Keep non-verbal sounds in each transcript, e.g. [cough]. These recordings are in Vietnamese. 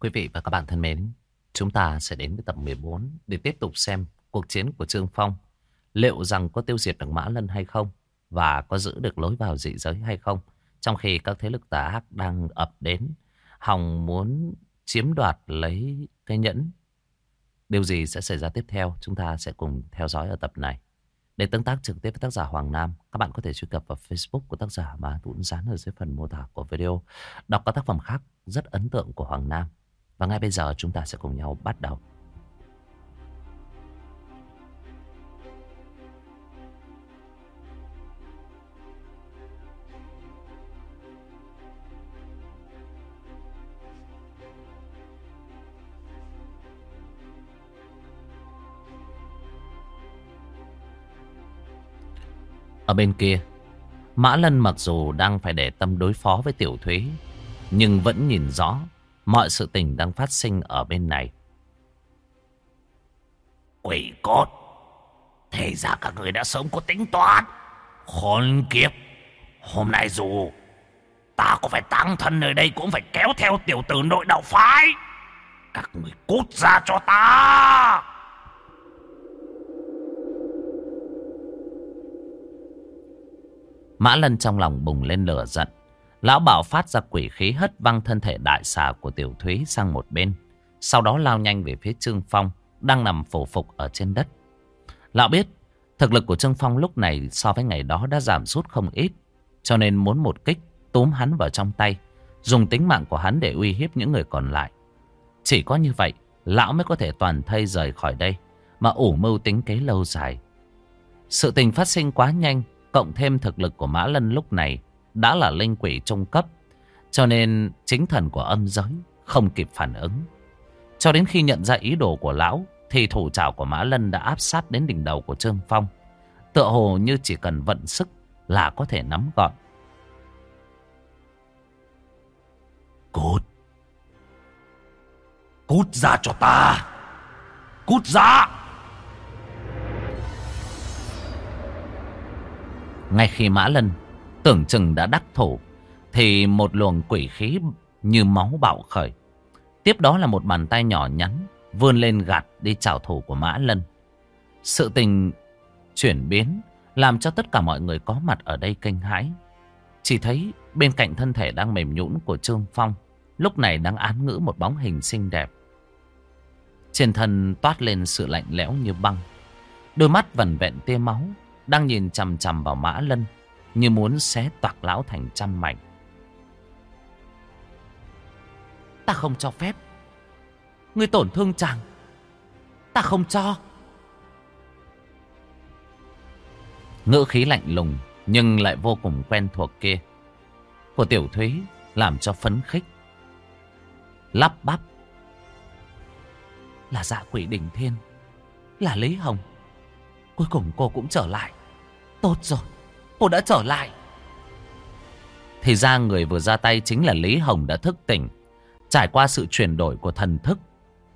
Quý vị và các bạn thân mến, chúng ta sẽ đến với tập 14 để tiếp tục xem cuộc chiến của Trương Phong. Liệu rằng có tiêu diệt được Mã Lân hay không? Và có giữ được lối vào dị giới hay không? Trong khi các thế lực tà ác đang ập đến, Hồng muốn chiếm đoạt lấy cái nhẫn. Điều gì sẽ xảy ra tiếp theo? Chúng ta sẽ cùng theo dõi ở tập này. Để tương tác trực tiếp với tác giả Hoàng Nam, các bạn có thể truy cập vào Facebook của tác giả mà Tuấn dán ở dưới phần mô tả của video. Đọc các tác phẩm khác rất ấn tượng của Hoàng Nam. Và ngay bây giờ chúng ta sẽ cùng nhau bắt đầu. Ở bên kia, Mã Lân mặc dù đang phải để tâm đối phó với Tiểu Thúy, nhưng vẫn nhìn rõ mọi sự tình đang phát sinh ở bên này. Quỷ cốt, thế ra các người đã sớm có tính toán. Khốn kiếp, hôm nay dù ta có phải tăng thân nơi đây cũng phải kéo theo tiểu tử nội đạo phái. Các người cút ra cho ta. Mã Lân trong lòng bùng lên lửa giận. Lão bảo phát ra quỷ khí hất văng thân thể đại xà của tiểu thúy sang một bên. Sau đó lao nhanh về phía Trương Phong, đang nằm phổ phục ở trên đất. Lão biết, thực lực của Trương Phong lúc này so với ngày đó đã giảm sút không ít. Cho nên muốn một kích túm hắn vào trong tay, dùng tính mạng của hắn để uy hiếp những người còn lại. Chỉ có như vậy, lão mới có thể toàn thây rời khỏi đây, mà ủ mưu tính kế lâu dài. Sự tình phát sinh quá nhanh, Cộng thêm thực lực của Mã Lân lúc này đã là linh quỷ trung cấp. Cho nên chính thần của âm giới không kịp phản ứng. Cho đến khi nhận ra ý đồ của lão thì thủ trảo của Mã Lân đã áp sát đến đỉnh đầu của Trương Phong. Tựa hồ như chỉ cần vận sức là có thể nắm gọn. Cút. Cút ra cho ta. Cút ra. Ngay khi Mã Lân tưởng chừng đã đắc thủ, thì một luồng quỷ khí như máu bạo khởi. Tiếp đó là một bàn tay nhỏ nhắn vươn lên gạt đi chảo thủ của Mã Lân. Sự tình chuyển biến làm cho tất cả mọi người có mặt ở đây kinh hãi. Chỉ thấy bên cạnh thân thể đang mềm nhũn của Trương Phong, lúc này đang án ngữ một bóng hình xinh đẹp. Trên thân toát lên sự lạnh lẽo như băng. Đôi mắt vẩn vẹn tia máu đang nhìn chằm chằm vào Mã Lân như muốn xé toạc lão thành trăm mảnh. Ta không cho phép. Ngươi tổn thương chàng. Ta không cho. Ngữ khí lạnh lùng nhưng lại vô cùng quen thuộc kia. Của tiểu thúy làm cho phấn khích. Lắp bắp. Là dạ quỷ đỉnh thiên. Là Lý Hồng. Cuối cùng cô cũng trở lại. Tốt rồi, cô đã trở lại. Thì ra người vừa ra tay chính là Lý Hồng đã thức tỉnh. Trải qua sự chuyển đổi của thần thức.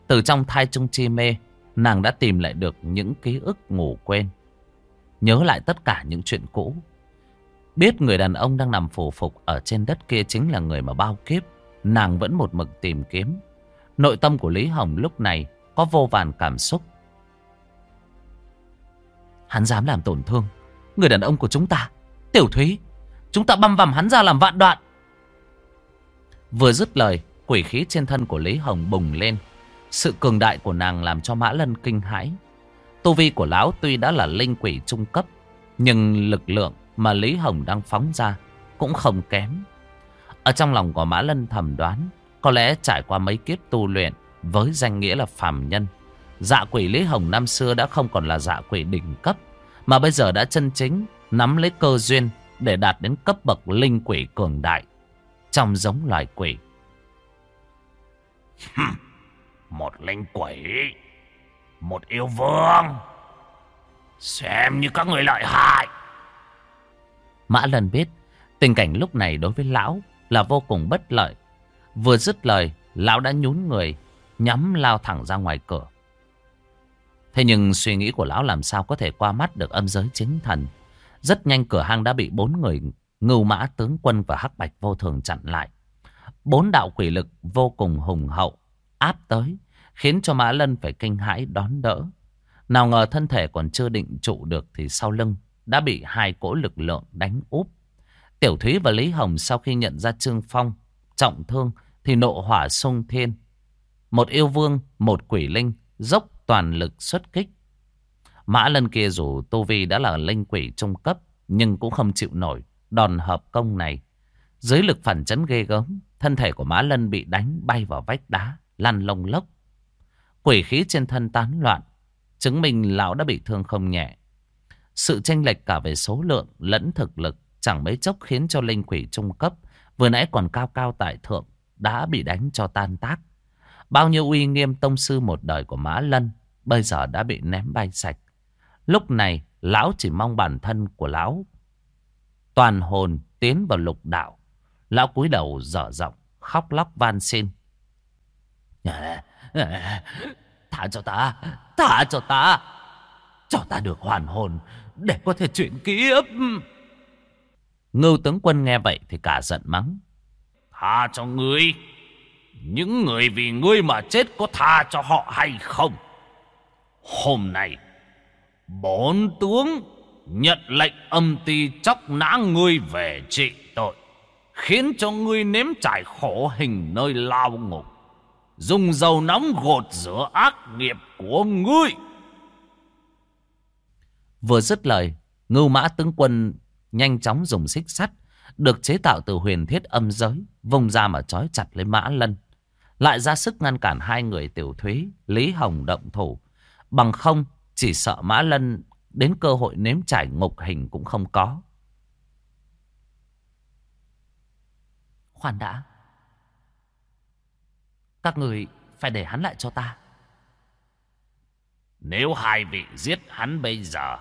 Từ trong thai trung chi mê, nàng đã tìm lại được những ký ức ngủ quên. Nhớ lại tất cả những chuyện cũ. Biết người đàn ông đang nằm phủ phục ở trên đất kia chính là người mà bao kiếp. Nàng vẫn một mực tìm kiếm. Nội tâm của Lý Hồng lúc này có vô vàn cảm xúc. Hắn dám làm tổn thương Người đàn ông của chúng ta. Tiểu Thúy, Chúng ta băm vằm hắn ra làm vạn đoạn. Vừa dứt lời, Quỷ khí trên thân của Lý Hồng bùng lên. Sự cường đại của nàng làm cho Mã Lân kinh hãi. Tu vi của lão tuy đã là linh quỷ trung cấp, Nhưng lực lượng mà Lý Hồng đang phóng ra Cũng không kém. Ở trong lòng của Mã Lân thầm đoán, Có lẽ trải qua mấy kiếp tu luyện Với danh nghĩa là phàm nhân Dạ quỷ Lý Hồng năm xưa đã không còn là dạ quỷ đỉnh cấp mà bây giờ đã chân chính nắm lấy cơ duyên để đạt đến cấp bậc linh quỷ cường đại trong giống loài quỷ. một linh quỷ, một yêu vương, xem như các người lợi hại. Mã Lân biết tình cảnh lúc này đối với lão là vô cùng bất lợi. Vừa dứt lời, lão đã nhún người, nhắm lao thẳng ra ngoài cửa. Thế nhưng suy nghĩ của lão làm sao có thể qua mắt được âm giới chính thần. Rất nhanh cửa hang đã bị bốn người ngưu mã tướng quân và hắc bạch vô thường chặn lại. Bốn đạo quỷ lực vô cùng hùng hậu áp tới, khiến cho Mã Lân phải kinh hãi đón đỡ. Nào ngờ thân thể còn chưa định trụ được thì sau lưng đã bị hai cỗ lực lượng đánh úp. Tiểu Thúy và Lý Hồng sau khi nhận ra Trương Phong trọng thương thì nộ hỏa sung thiên. Một yêu vương, một quỷ linh dốc toàn lực xuất kích. Mã Lân kia dù Tô Vi đã là linh quỷ trung cấp nhưng cũng không chịu nổi đòn hợp công này. Dưới lực phản chấn ghê gớm, thân thể của Mã Lân bị đánh bay vào vách đá, lăn lông lốc. Quỷ khí trên thân tán loạn, chứng minh lão đã bị thương không nhẹ. Sự tranh lệch cả về số lượng lẫn thực lực chẳng mấy chốc khiến cho linh quỷ trung cấp vừa nãy còn cao cao tại thượng đã bị đánh cho tan tác. Bao nhiêu uy nghiêm tông sư một đời của Mã Lân bây giờ đã bị ném bay sạch. Lúc này lão chỉ mong bản thân của lão toàn hồn tiến vào lục đạo. Lão cúi đầu dở giọng khóc lóc van xin. [laughs] Thả cho ta, thả cho ta, cho ta được hoàn hồn để có thể chuyển kiếp. Ngưu tướng quân nghe vậy thì cả giận mắng. Tha cho ngươi. Những người vì ngươi mà chết có tha cho họ hay không? Hôm nay, bốn tướng nhận lệnh âm ti chóc nã ngươi về trị tội. Khiến cho ngươi nếm trải khổ hình nơi lao ngục. Dùng dầu nóng gột rửa ác nghiệp của ngươi. Vừa dứt lời, ngưu mã tướng quân nhanh chóng dùng xích sắt được chế tạo từ huyền thiết âm giới, vùng ra mà trói chặt lấy Mã Lân. Lại ra sức ngăn cản hai người tiểu thúy, Lý Hồng động thủ. Bằng không, chỉ sợ Mã Lân đến cơ hội nếm trải ngục hình cũng không có. Khoan đã. Các người phải để hắn lại cho ta. Nếu hai vị giết hắn bây giờ,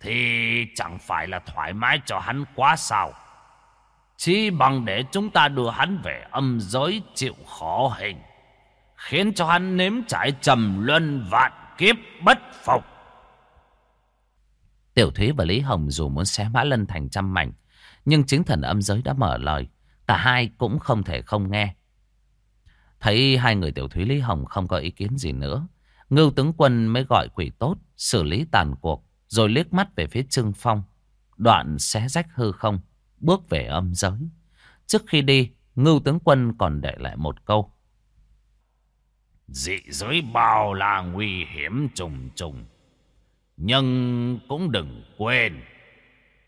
thì chẳng phải là thoải mái cho hắn quá sao. Chỉ bằng để chúng ta đưa hắn về âm giới chịu khó hình. Khiến cho hắn nếm trải trầm luân vạn kiếp bất phục. Tiểu Thúy và Lý Hồng dù muốn xé Mã Lân thành trăm mảnh. Nhưng chính thần âm giới đã mở lời. Cả hai cũng không thể không nghe. Thấy hai người Tiểu Thúy Lý Hồng không có ý kiến gì nữa. Ngưu tướng quân mới gọi quỷ tốt xử lý tàn cuộc. Rồi liếc mắt về phía Trương Phong. Đoạn xé rách hư không bước về âm giới. Trước khi đi, ngưu tướng quân còn để lại một câu. Dị giới bao là nguy hiểm trùng trùng. Nhưng cũng đừng quên,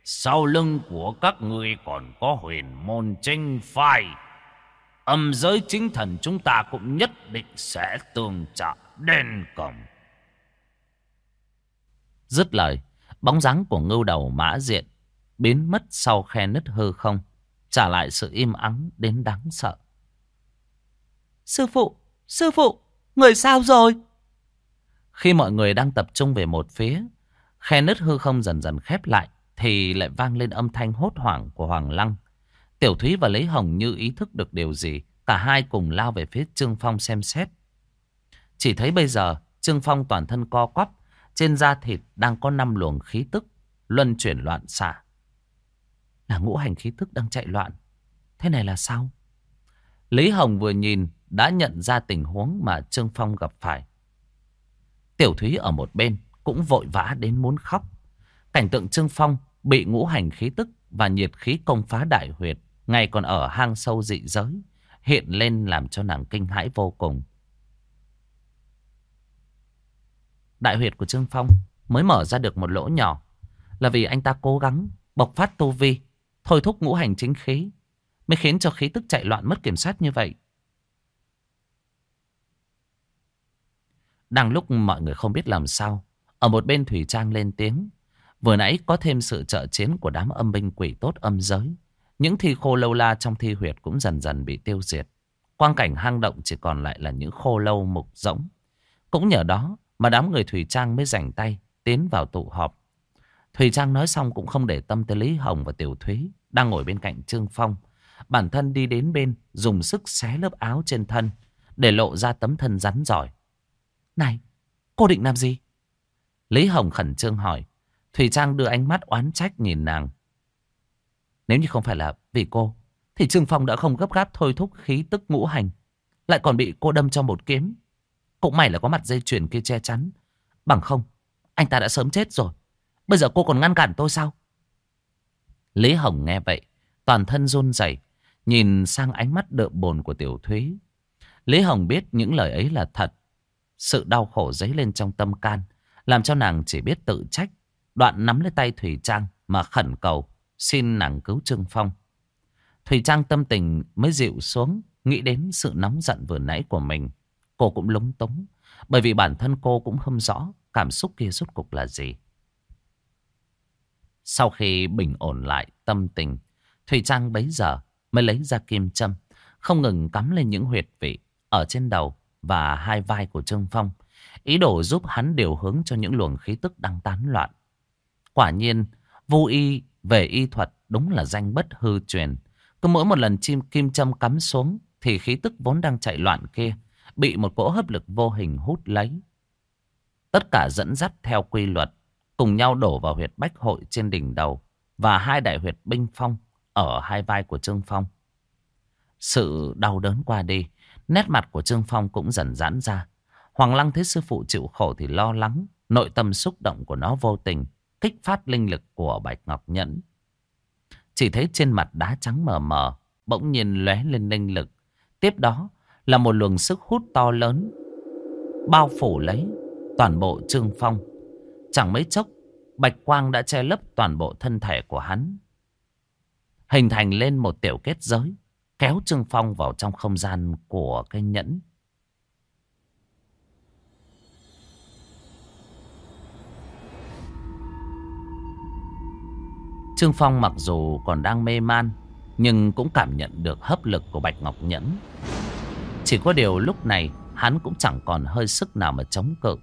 sau lưng của các ngươi còn có huyền môn tranh phai. Âm giới chính thần chúng ta cũng nhất định sẽ tương trợ đen cầm. Dứt lời, bóng dáng của ngưu đầu mã diện biến mất sau khe nứt hư không, trả lại sự im ắng đến đáng sợ. Sư phụ, sư phụ, người sao rồi? Khi mọi người đang tập trung về một phía, khe nứt hư không dần dần khép lại, thì lại vang lên âm thanh hốt hoảng của Hoàng Lăng. Tiểu Thúy và Lấy Hồng như ý thức được điều gì, cả hai cùng lao về phía Trương Phong xem xét. Chỉ thấy bây giờ, Trương Phong toàn thân co quắp, trên da thịt đang có năm luồng khí tức, luân chuyển loạn xạ. Là ngũ hành khí tức đang chạy loạn. Thế này là sao? Lý Hồng vừa nhìn, đã nhận ra tình huống mà Trương Phong gặp phải. Tiểu Thúy ở một bên cũng vội vã đến muốn khóc. Cảnh tượng Trương Phong bị ngũ hành khí tức và nhiệt khí công phá đại huyệt ngay còn ở hang sâu dị giới, hiện lên làm cho nàng kinh hãi vô cùng. Đại huyệt của Trương Phong mới mở ra được một lỗ nhỏ là vì anh ta cố gắng bộc phát tu vi Thôi thúc ngũ hành chính khí, Mới khiến cho khí tức chạy loạn mất kiểm soát như vậy. Đang lúc mọi người không biết làm sao, Ở một bên Thủy Trang lên tiếng, Vừa nãy có thêm sự trợ chiến của đám âm binh quỷ tốt âm giới, Những thi khô lâu la trong thi huyệt cũng dần dần bị tiêu diệt. Quang cảnh hang động chỉ còn lại là những khô lâu mục rỗng. Cũng nhờ đó mà đám người Thủy Trang mới rảnh tay tiến vào tụ họp. Thùy Trang nói xong cũng không để tâm tới Lý Hồng và Tiểu Thúy đang ngồi bên cạnh Trương Phong. Bản thân đi đến bên dùng sức xé lớp áo trên thân để lộ ra tấm thân rắn giỏi. Này, cô định làm gì? Lý Hồng khẩn trương hỏi. Thùy Trang đưa ánh mắt oán trách nhìn nàng. Nếu như không phải là vì cô, thì Trương Phong đã không gấp gáp thôi thúc khí tức ngũ hành. Lại còn bị cô đâm cho một kiếm. Cũng may là có mặt dây chuyền kia che chắn. Bằng không, anh ta đã sớm chết rồi. Bây giờ cô còn ngăn cản tôi sao? Lý Hồng nghe vậy, toàn thân run rẩy, nhìn sang ánh mắt đượm bồn của Tiểu Thúy. Lý Hồng biết những lời ấy là thật. Sự đau khổ dấy lên trong tâm can, làm cho nàng chỉ biết tự trách. Đoạn nắm lấy tay Thủy Trang mà khẩn cầu, xin nàng cứu Trương Phong. Thủy Trang tâm tình mới dịu xuống, nghĩ đến sự nóng giận vừa nãy của mình. Cô cũng lúng túng, bởi vì bản thân cô cũng không rõ cảm xúc kia rốt cục là gì. Sau khi bình ổn lại tâm tình, Thủy Trang bấy giờ mới lấy ra kim châm, không ngừng cắm lên những huyệt vị ở trên đầu và hai vai của Trương Phong, ý đồ giúp hắn điều hướng cho những luồng khí tức đang tán loạn. Quả nhiên, vô y về y thuật đúng là danh bất hư truyền. Cứ mỗi một lần chim kim châm cắm xuống thì khí tức vốn đang chạy loạn kia bị một cỗ hấp lực vô hình hút lấy. Tất cả dẫn dắt theo quy luật, cùng nhau đổ vào huyệt bách hội trên đỉnh đầu và hai đại huyệt binh phong ở hai vai của Trương Phong. Sự đau đớn qua đi, nét mặt của Trương Phong cũng dần giãn ra. Hoàng Lăng thấy sư phụ chịu khổ thì lo lắng, nội tâm xúc động của nó vô tình, kích phát linh lực của Bạch Ngọc Nhẫn. Chỉ thấy trên mặt đá trắng mờ mờ, bỗng nhiên lóe lên linh lực. Tiếp đó là một luồng sức hút to lớn, bao phủ lấy toàn bộ Trương Phong. Chẳng mấy chốc, bạch quang đã che lấp toàn bộ thân thể của hắn. Hình thành lên một tiểu kết giới, kéo Trương Phong vào trong không gian của cái nhẫn. Trương Phong mặc dù còn đang mê man, nhưng cũng cảm nhận được hấp lực của Bạch Ngọc Nhẫn. Chỉ có điều lúc này hắn cũng chẳng còn hơi sức nào mà chống cự.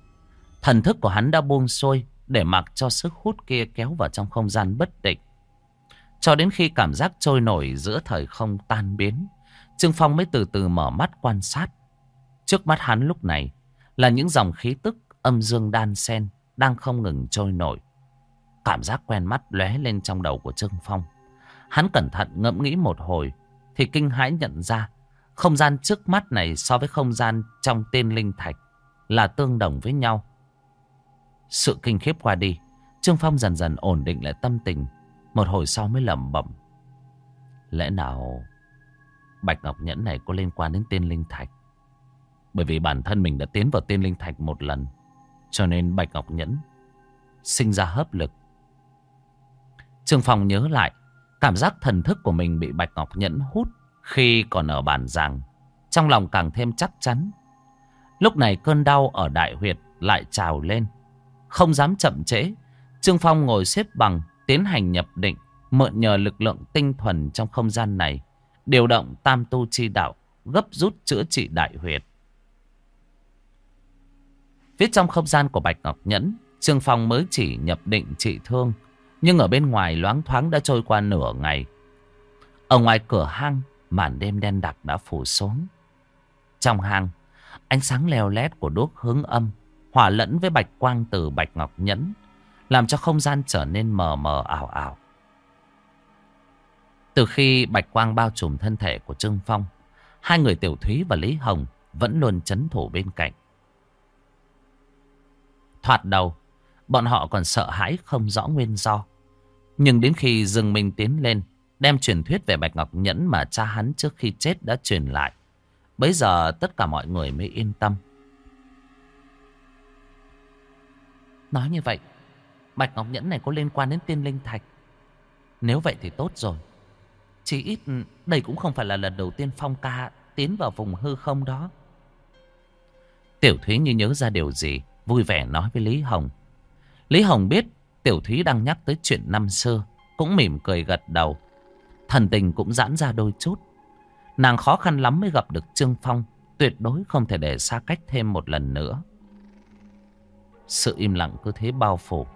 Thần thức của hắn đã buông xuôi để mặc cho sức hút kia kéo vào trong không gian bất định. Cho đến khi cảm giác trôi nổi giữa thời không tan biến, Trương Phong mới từ từ mở mắt quan sát. Trước mắt hắn lúc này là những dòng khí tức âm dương đan sen đang không ngừng trôi nổi. Cảm giác quen mắt lóe lên trong đầu của Trương Phong. Hắn cẩn thận ngẫm nghĩ một hồi thì kinh hãi nhận ra không gian trước mắt này so với không gian trong tên linh thạch là tương đồng với nhau. Sự kinh khiếp qua đi, Trương Phong dần dần ổn định lại tâm tình, một hồi sau mới lẩm bẩm. Lẽ nào Bạch Ngọc Nhẫn này có liên quan đến tên linh thạch? Bởi vì bản thân mình đã tiến vào tên linh thạch một lần, cho nên Bạch Ngọc Nhẫn sinh ra hấp lực. Trương Phong nhớ lại, cảm giác thần thức của mình bị Bạch Ngọc Nhẫn hút khi còn ở bản giảng. Trong lòng càng thêm chắc chắn. Lúc này cơn đau ở đại huyệt lại trào lên. Không dám chậm trễ, Trương Phong ngồi xếp bằng, tiến hành nhập định, mượn nhờ lực lượng tinh thuần trong không gian này, điều động tam tu chi đạo, gấp rút chữa trị đại huyệt. Phía trong không gian của Bạch Ngọc Nhẫn, Trương Phong mới chỉ nhập định trị thương, nhưng ở bên ngoài loáng thoáng đã trôi qua nửa ngày. Ở ngoài cửa hang, màn đêm đen đặc đã phủ xuống. Trong hang, ánh sáng leo lét của đuốc hướng âm hòa lẫn với bạch quang từ bạch ngọc nhẫn, làm cho không gian trở nên mờ mờ ảo ảo. Từ khi bạch quang bao trùm thân thể của Trương Phong, hai người Tiểu Thúy và Lý Hồng vẫn luôn chấn thủ bên cạnh. Thoạt đầu, bọn họ còn sợ hãi không rõ nguyên do. Nhưng đến khi dừng mình tiến lên, đem truyền thuyết về Bạch Ngọc Nhẫn mà cha hắn trước khi chết đã truyền lại. Bây giờ tất cả mọi người mới yên tâm. Nói như vậy, Bạch Ngọc Nhẫn này có liên quan đến tiên linh thạch. Nếu vậy thì tốt rồi. Chỉ ít ừ, đây cũng không phải là lần đầu tiên Phong ca tiến vào vùng hư không đó. Tiểu Thúy như nhớ ra điều gì, vui vẻ nói với Lý Hồng. Lý Hồng biết Tiểu Thúy đang nhắc tới chuyện năm xưa, cũng mỉm cười gật đầu. Thần tình cũng giãn ra đôi chút. Nàng khó khăn lắm mới gặp được Trương Phong, tuyệt đối không thể để xa cách thêm một lần nữa. Sự im lặng cứ thế bao phủ.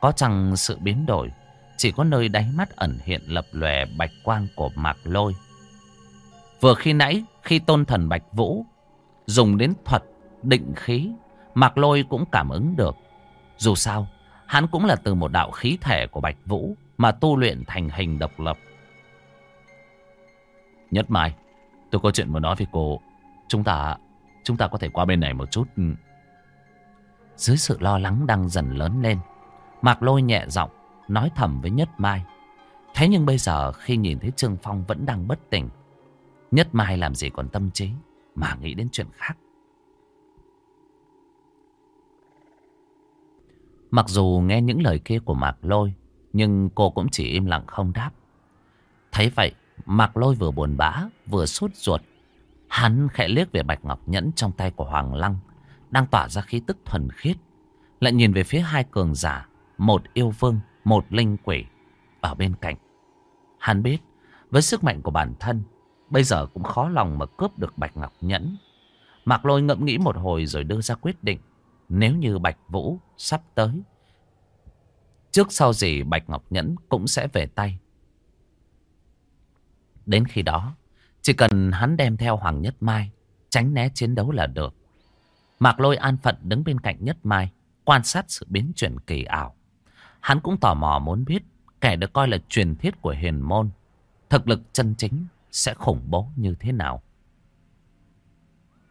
Có chăng sự biến đổi, chỉ có nơi đáy mắt ẩn hiện lập lòe bạch quang của mạc lôi. Vừa khi nãy, khi tôn thần bạch vũ dùng đến thuật định khí, mạc lôi cũng cảm ứng được. Dù sao, hắn cũng là từ một đạo khí thể của bạch vũ mà tu luyện thành hình độc lập. Nhất Mai, tôi có chuyện muốn nói với cô Chúng ta Chúng ta có thể qua bên này một chút dưới sự lo lắng đang dần lớn lên, Mạc lôi nhẹ giọng Nói thầm với Nhất Mai. Thế nhưng bây giờ khi nhìn thấy Trương Phong vẫn đang bất tỉnh, Nhất Mai làm gì còn tâm trí Mà nghĩ đến chuyện khác? Mặc dù nghe những lời kia của Mạc Lôi, Nhưng cô cũng chỉ im lặng không đáp. Thấy vậy, Mạc Lôi vừa buồn bã, Vừa sốt ruột. Hắn khẽ liếc về bạch ngọc nhẫn trong tay của Hoàng Lăng. Đang tỏa ra khí tức thuần khiết. Lại nhìn về phía hai cường giả, Một yêu vương, Một linh quỷ, Ở bên cạnh. Hắn biết, với sức mạnh của bản thân, Bây giờ cũng khó lòng mà cướp được bạch ngọc nhẫn. Mạc Lôi ngẫm nghĩ một hồi rồi đưa ra quyết định, Nếu như Bạch Vũ sắp tới, Trước sau gì Bạch Ngọc Nhẫn cũng sẽ về tay. Đến khi đó, Chỉ cần hắn đem theo Hoàng Nhất Mai, Tránh né chiến đấu là được. Mạc Lôi an phận đứng bên cạnh Nhất Mai Quan sát sự biến chuyển kỳ ảo Hắn cũng tò mò muốn biết Kẻ được coi là truyền thiết của hiền môn Thực lực chân chính Sẽ khủng bố như thế nào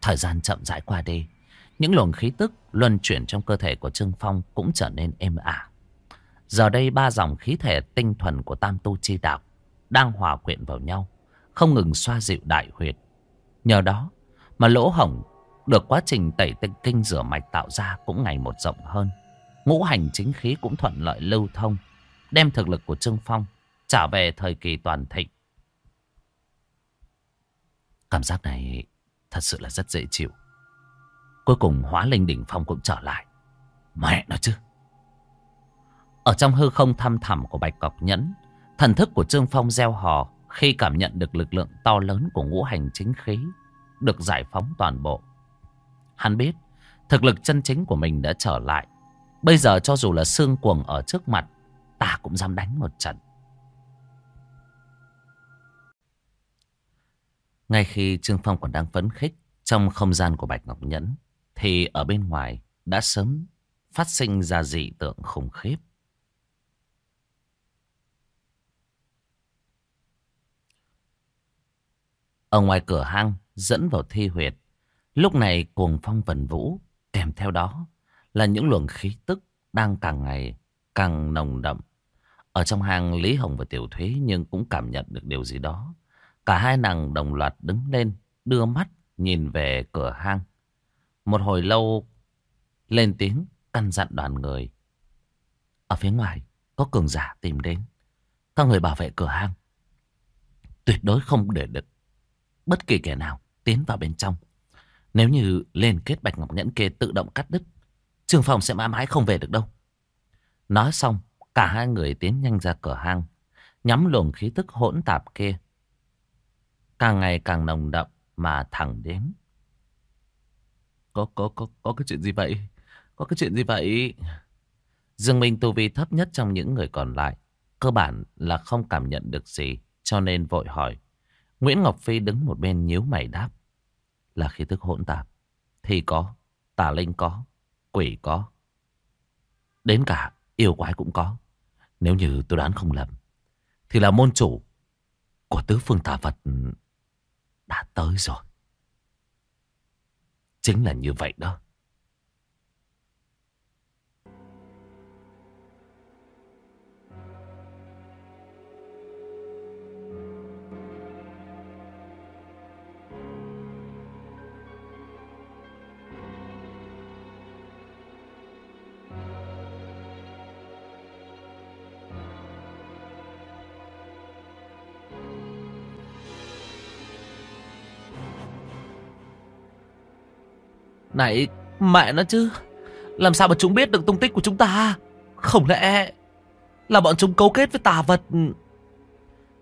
Thời gian chậm rãi qua đi Những luồng khí tức luân chuyển trong cơ thể của Trương Phong cũng trở nên êm ả. Giờ đây ba dòng khí thể tinh thuần của Tam Tu Chi Đạo đang hòa quyện vào nhau, không ngừng xoa dịu đại huyệt. Nhờ đó mà lỗ hổng được quá trình tẩy tinh kinh rửa mạch tạo ra cũng ngày một rộng hơn. Ngũ hành chính khí cũng thuận lợi lưu thông, đem thực lực của Trương Phong trả về thời kỳ toàn thịnh. Cảm giác này thật sự là rất dễ chịu. Cuối cùng hóa linh đỉnh phong cũng trở lại. Mẹ nó chứ. Ở trong hư không thăm thẳm của Bạch Cọc Nhẫn, thần thức của Trương Phong gieo hò khi cảm nhận được lực lượng to lớn của ngũ hành chính khí được giải phóng toàn bộ. Hắn biết thực lực chân chính của mình đã trở lại. Bây giờ cho dù là xương cuồng ở trước mặt, ta cũng dám đánh một trận. Ngay khi Trương Phong còn đang phấn khích trong không gian của Bạch Ngọc Nhẫn, thì ở bên ngoài đã sớm phát sinh ra dị tượng khủng khiếp. Ở ngoài cửa hang dẫn vào thi huyệt, lúc này cuồng phong vần vũ, kèm theo đó là những luồng khí tức đang càng ngày càng nồng đậm. Ở trong hang Lý Hồng và Tiểu Thúy nhưng cũng cảm nhận được điều gì đó. Cả hai nàng đồng loạt đứng lên, đưa mắt nhìn về cửa hang. Một hồi lâu lên tiếng căn dặn đoàn người. Ở phía ngoài có cường giả tìm đến. Các người bảo vệ cửa hang. Tuyệt đối không để được bất kỳ kẻ nào tiến vào bên trong. Nếu như lên kết bạch ngọc nhẫn kia tự động cắt đứt, trường phòng sẽ mãi mãi không về được đâu. Nói xong, cả hai người tiến nhanh ra cửa hang, nhắm luồng khí tức hỗn tạp kia. Càng ngày càng nồng đậm mà thẳng đến. Có, có, có, có cái chuyện gì vậy? Có cái chuyện gì vậy? Dương Minh tu vi thấp nhất trong những người còn lại. Cơ bản là không cảm nhận được gì. Cho nên vội hỏi. Nguyễn Ngọc Phi đứng một bên nhíu mày đáp. Là khí tức hỗn tạp. Thì có. Tà linh có. Quỷ có. Đến cả yêu quái cũng có. Nếu như tôi đoán không lầm. Thì là môn chủ của tứ phương tà vật đã tới rồi. Chính là như vậy đó. Này, mẹ nó chứ. Làm sao mà chúng biết được tung tích của chúng ta? Không lẽ Là bọn chúng cấu kết với tà vật?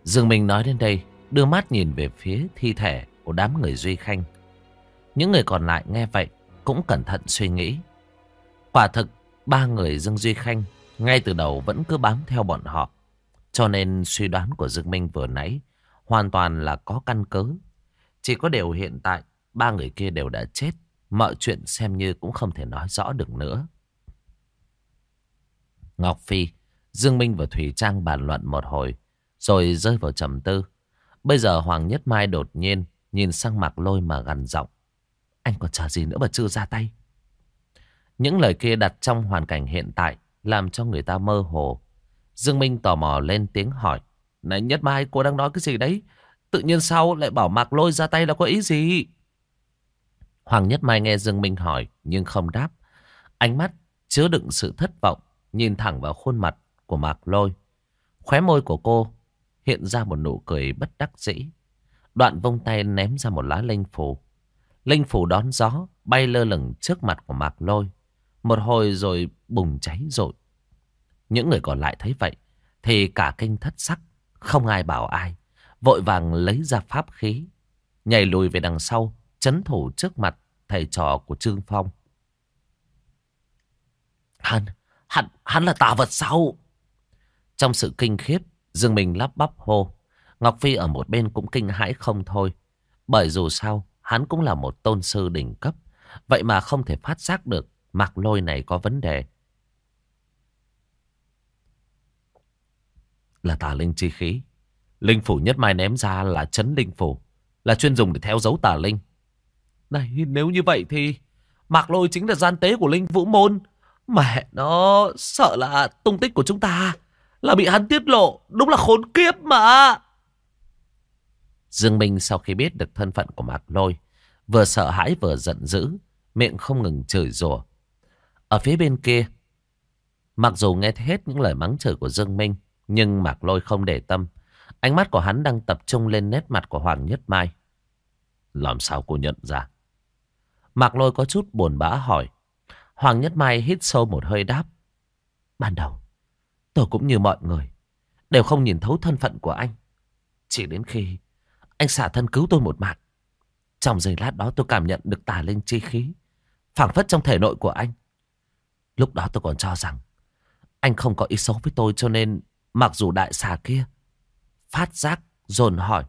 Dương Minh nói đến đây, Đưa mắt nhìn về phía thi thể Của đám người Duy Khanh. Những người còn lại nghe vậy Cũng cẩn thận suy nghĩ. Quả thực, ba người Dương Duy Khanh Ngay từ đầu vẫn cứ bám theo bọn họ. Cho nên suy đoán của Dương Minh vừa nãy Hoàn toàn là có căn cứ. Chỉ có điều hiện tại, Ba người kia đều đã chết. Mọi chuyện xem như cũng không thể nói rõ được nữa. Ngọc Phi, Dương Minh và Thủy Trang bàn luận một hồi, rồi rơi vào trầm tư. Bây giờ Hoàng Nhất Mai đột nhiên nhìn sang mặt lôi mà gằn giọng. Anh còn chờ gì nữa mà chưa ra tay Những lời kia đặt trong hoàn cảnh hiện tại Làm cho người ta mơ hồ Dương Minh tò mò lên tiếng hỏi Này Nhất Mai cô đang nói cái gì đấy Tự nhiên sau lại bảo Mạc Lôi ra tay là có ý gì Hoàng Nhất Mai nghe Dương Minh hỏi Nhưng không đáp Ánh mắt chứa đựng sự thất vọng Nhìn thẳng vào khuôn mặt của Mạc Lôi Khóe môi của cô hiện ra một nụ cười bất đắc dĩ. Đoạn vông tay ném ra một lá linh phủ. Linh phủ đón gió, bay lơ lửng trước mặt của Mạc Lôi. Một hồi rồi bùng cháy rồi. Những người còn lại thấy vậy, thì cả kinh thất sắc, không ai bảo ai. Vội vàng lấy ra pháp khí, nhảy lùi về đằng sau, chấn thủ trước mặt thầy trò của Trương Phong. Hắn, hắn, hắn là tà vật sao? Trong sự kinh khiếp, Dương Minh lắp bắp hô. Ngọc Phi ở một bên cũng kinh hãi không thôi. Bởi dù sao, hắn cũng là một tôn sư đỉnh cấp. Vậy mà không thể phát giác được mạc lôi này có vấn đề. Là tà linh chi khí. Linh phủ nhất mai ném ra là chấn linh phủ. Là chuyên dùng để theo dấu tà linh. Này, nếu như vậy thì... Mạc lôi chính là gian tế của linh vũ môn. Mẹ nó sợ là tung tích của chúng ta là bị hắn tiết lộ. Đúng là khốn kiếp mà. Dương Minh sau khi biết được thân phận của Mạc Lôi, vừa sợ hãi vừa giận dữ, miệng không ngừng chửi rủa. Ở phía bên kia, mặc dù nghe hết những lời mắng chửi của Dương Minh, nhưng Mạc Lôi không để tâm. Ánh mắt của hắn đang tập trung lên nét mặt của Hoàng Nhất Mai. Làm sao cô nhận ra? Mạc Lôi có chút buồn bã hỏi. Hoàng Nhất Mai hít sâu một hơi đáp. Ban đầu, Tôi cũng như mọi người Đều không nhìn thấu thân phận của anh Chỉ đến khi Anh xả thân cứu tôi một mạng Trong giây lát đó tôi cảm nhận được tà linh chi khí phảng phất trong thể nội của anh Lúc đó tôi còn cho rằng Anh không có ý xấu với tôi cho nên Mặc dù đại xà kia Phát giác dồn hỏi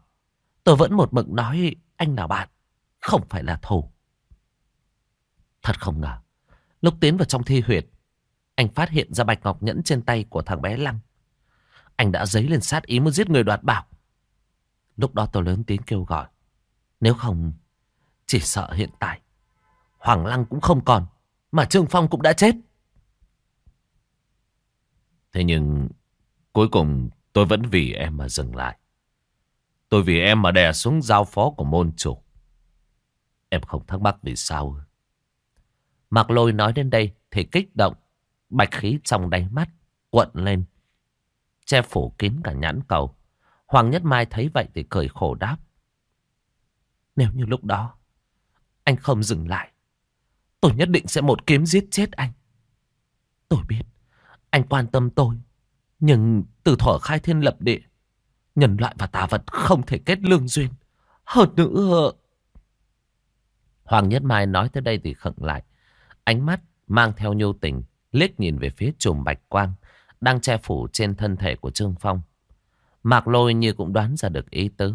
Tôi vẫn một mực nói anh là bạn Không phải là thù Thật không ngờ Lúc tiến vào trong thi huyệt anh phát hiện ra bạch ngọc nhẫn trên tay của thằng bé Lăng. Anh đã dấy lên sát ý muốn giết người đoạt bảo. Lúc đó tôi lớn tiếng kêu gọi. Nếu không, chỉ sợ hiện tại, Hoàng Lăng cũng không còn, mà Trương Phong cũng đã chết. Thế nhưng, cuối cùng tôi vẫn vì em mà dừng lại. Tôi vì em mà đè xuống giao phó của môn chủ. Em không thắc mắc vì sao. Mạc Lôi nói đến đây thì kích động. Bạch khí trong đáy mắt cuộn lên. Che phủ kín cả nhãn cầu. Hoàng Nhất Mai thấy vậy thì cười khổ đáp. Nếu như lúc đó, anh không dừng lại. Tôi nhất định sẽ một kiếm giết chết anh. Tôi biết, anh quan tâm tôi. Nhưng từ thỏa khai thiên lập địa. Nhân loại và tà vật không thể kết lương duyên. Hơn nữa... Hoàng Nhất Mai nói tới đây thì khựng lại. Ánh mắt mang theo nhu tình liếc nhìn về phía chùm bạch quang đang che phủ trên thân thể của Trương Phong. Mạc Lôi như cũng đoán ra được ý tứ.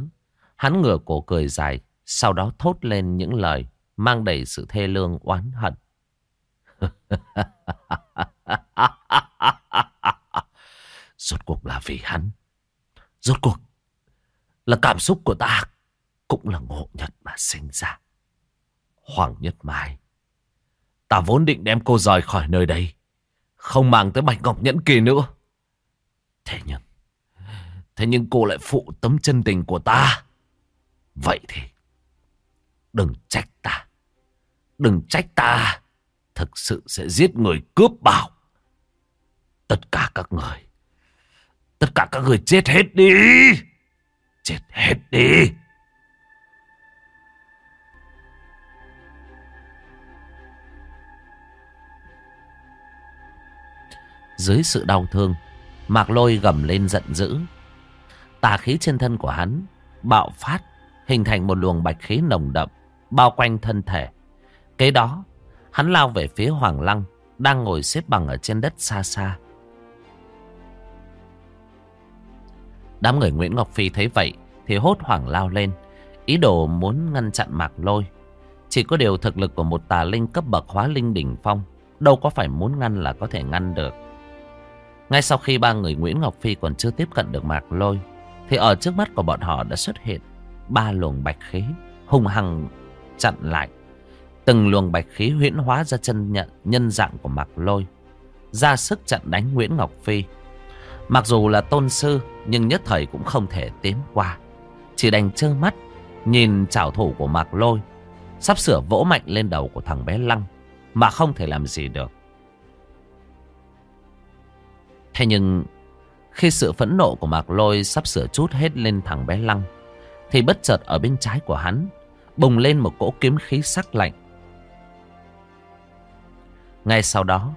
Hắn ngửa cổ cười dài, sau đó thốt lên những lời mang đầy sự thê lương oán hận. [laughs] Rốt cuộc là vì hắn. Rốt cuộc là cảm xúc của ta cũng là ngộ nhật mà sinh ra. Hoàng Nhất Mai, ta vốn định đem cô rời khỏi nơi đây. Không mang tới bạch ngọc nhẫn kia nữa. Thế nhưng, thế nhưng cô lại phụ tấm chân tình của ta. Vậy thì, đừng trách ta. Đừng trách ta. Thực sự sẽ giết người cướp bảo. Tất cả các người. Tất cả các người chết hết đi. Chết hết đi. Dưới sự đau thương, Mạc lôi gầm lên giận dữ. Tà khí trên thân của hắn Bạo phát, Hình thành một luồng bạch khí nồng đậm, Bao quanh thân thể. Kế đó, Hắn lao về phía Hoàng Lăng, Đang ngồi xếp bằng ở trên đất xa xa. Đám người Nguyễn Ngọc Phi thấy vậy Thì hốt hoảng lao lên, Ý đồ muốn ngăn chặn mạc lôi. Chỉ có điều thực lực của một tà linh cấp bậc hóa linh đỉnh phong, Đâu có phải muốn ngăn là có thể ngăn được ngay sau khi ba người Nguyễn Ngọc Phi còn chưa tiếp cận được Mạc Lôi, Thì ở trước mắt của bọn họ đã xuất hiện Ba luồng bạch khí hung hăng chặn lại Từng luồng bạch khí huyễn hóa ra chân nhận, nhân dạng của Mạc Lôi. Ra sức chặn đánh Nguyễn Ngọc Phi. Mặc dù là tôn sư, nhưng nhất thời cũng không thể tiến qua. Chỉ đành trơ mắt, nhìn trảo thủ của Mạc Lôi, sắp sửa vỗ mạnh lên đầu của thằng bé Lăng, mà không thể làm gì được. Thế nhưng, khi sự phẫn nộ của Mạc Lôi sắp sửa chút hết lên thằng bé Lăng, thì bất chợt ở bên trái của hắn bùng lên một cỗ kiếm khí sắc lạnh. Ngay sau đó,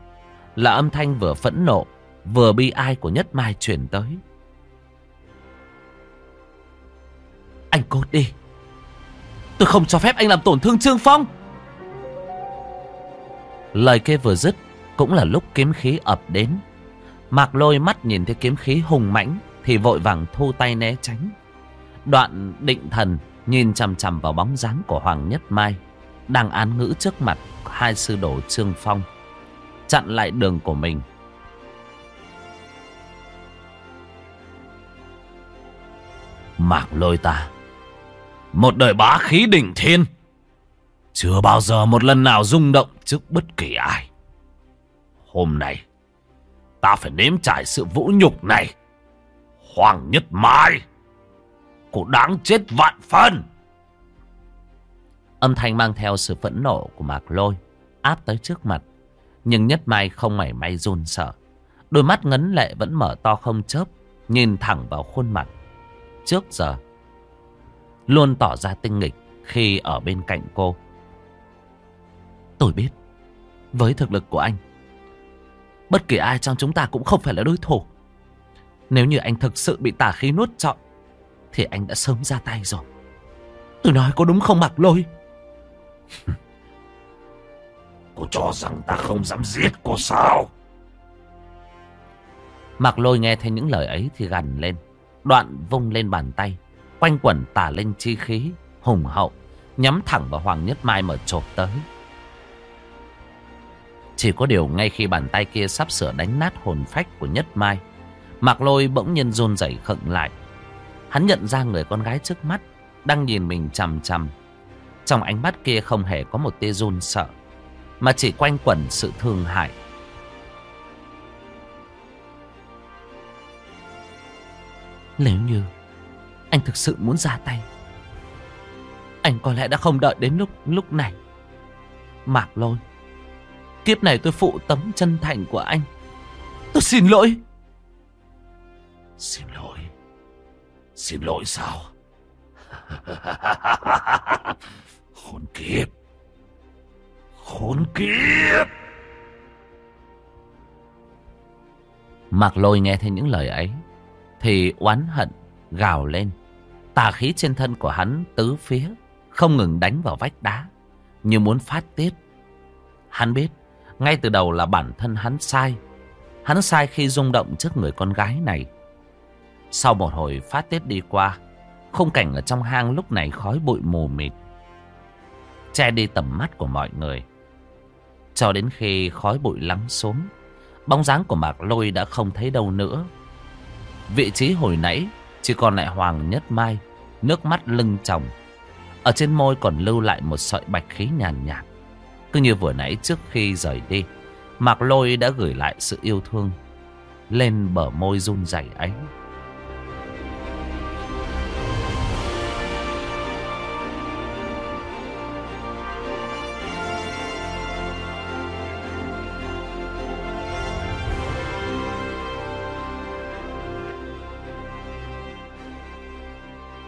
là âm thanh vừa phẫn nộ, vừa bi ai của Nhất Mai chuyển tới. Anh cốt đi. Tôi không cho phép anh làm tổn thương Trương Phong. Lời kia vừa dứt cũng là lúc kiếm khí ập đến. Mạc lôi mắt nhìn thấy kiếm khí hùng mãnh thì vội vàng thu tay né tránh. Đoạn định thần nhìn chằm chằm vào bóng dáng của Hoàng Nhất Mai, đang án ngữ trước mặt hai sư đồ Trương Phong chặn lại đường của mình. Mạc lôi ta, Một đời bá khí đỉnh thiên, Chưa bao giờ một lần nào rung động trước bất kỳ ai Hôm nay Ta phải nếm trải sự vũ nhục này. Hoàng Nhất Mai, Cô đáng chết vạn phân Âm thanh mang theo sự phẫn nộ của Mạc Lôi Áp tới trước mặt, Nhưng Nhất Mai không mảy may run sợ. Đôi mắt ngấn lệ vẫn mở to không chớp, Nhìn thẳng vào khuôn mặt. Trước giờ, Luôn tỏ ra tinh nghịch Khi ở bên cạnh cô. Tôi biết, Với thực lực của anh Bất kỳ ai trong chúng ta cũng không phải là đối thủ. Nếu như anh thực sự bị tà khí nuốt trọn Thì anh đã sớm ra tay rồi. Tôi nói có đúng không mặc lôi? [laughs] Cô cho rằng ta không dám giết cô sao? Mạc lôi nghe thấy những lời ấy thì gằn lên Đoạn vung lên bàn tay Quanh quẩn tả linh chi khí Hùng hậu Nhắm thẳng vào Hoàng Nhất Mai mở chộp tới chỉ có điều ngay khi bàn tay kia sắp sửa đánh nát hồn phách của Nhất Mai, Mạc lôi bỗng nhiên run rẩy khựng lại. Hắn nhận ra người con gái trước mắt Đang nhìn mình chằm chằm. Trong ánh mắt kia không hề có một tia run sợ, Mà chỉ quanh quẩn sự thương hại. Nếu như anh thực sự muốn ra tay, Anh có lẽ đã không đợi đến lúc lúc này. Mạc lôi Kiếp này tôi phụ tấm chân thành của anh. Tôi xin lỗi. Xin lỗi. Xin lỗi sao? [laughs] Khốn kiếp. Khốn kiếp. Mạc lôi nghe thấy những lời ấy thì oán hận gào lên. Tà khí trên thân của hắn tứ phía, không ngừng đánh vào vách đá, như muốn phát tiết. Hắn biết, ngay từ đầu là bản thân hắn sai. Hắn sai khi rung động trước người con gái này. Sau một hồi phát tiết đi qua, khung cảnh ở trong hang lúc này khói bụi mù mịt. Che đi tầm mắt của mọi người. Cho đến khi khói bụi lắng xuống, bóng dáng của Mạc Lôi đã không thấy đâu nữa. Vị trí hồi nãy chỉ còn lại Hoàng Nhất Mai, nước mắt lưng tròng. Ở trên môi còn lưu lại một sợi bạch khí nhàn nhạt. Cứ như vừa nãy trước khi rời đi, Mạc Lôi đã gửi lại sự yêu thương lên bờ môi run rẩy ấy.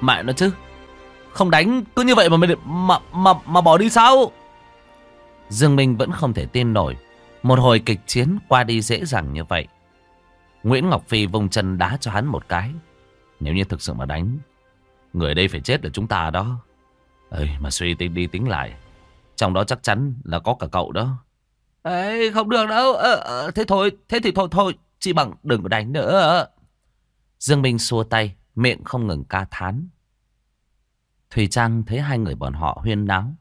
Mẹ nó chứ Không đánh cứ như vậy mà mà mà, mà bỏ đi sao Dương Minh vẫn không thể tin nổi. Một hồi kịch chiến qua đi dễ dàng như vậy. Nguyễn Ngọc Phi vung chân đá cho hắn một cái. Nếu như thực sự mà đánh Người đây phải chết là chúng ta đó. Ê, Mà suy tính đi tính lại. Trong đó chắc chắn là có cả cậu đó. Ê, không được đâu. Ờ, ờ Thế thôi Thế thì thôi thôi chị bằng đừng có đánh nữa. Dương Minh xua tay Miệng không ngừng ca thán. Thùy Trang thấy hai người bọn họ huyên náo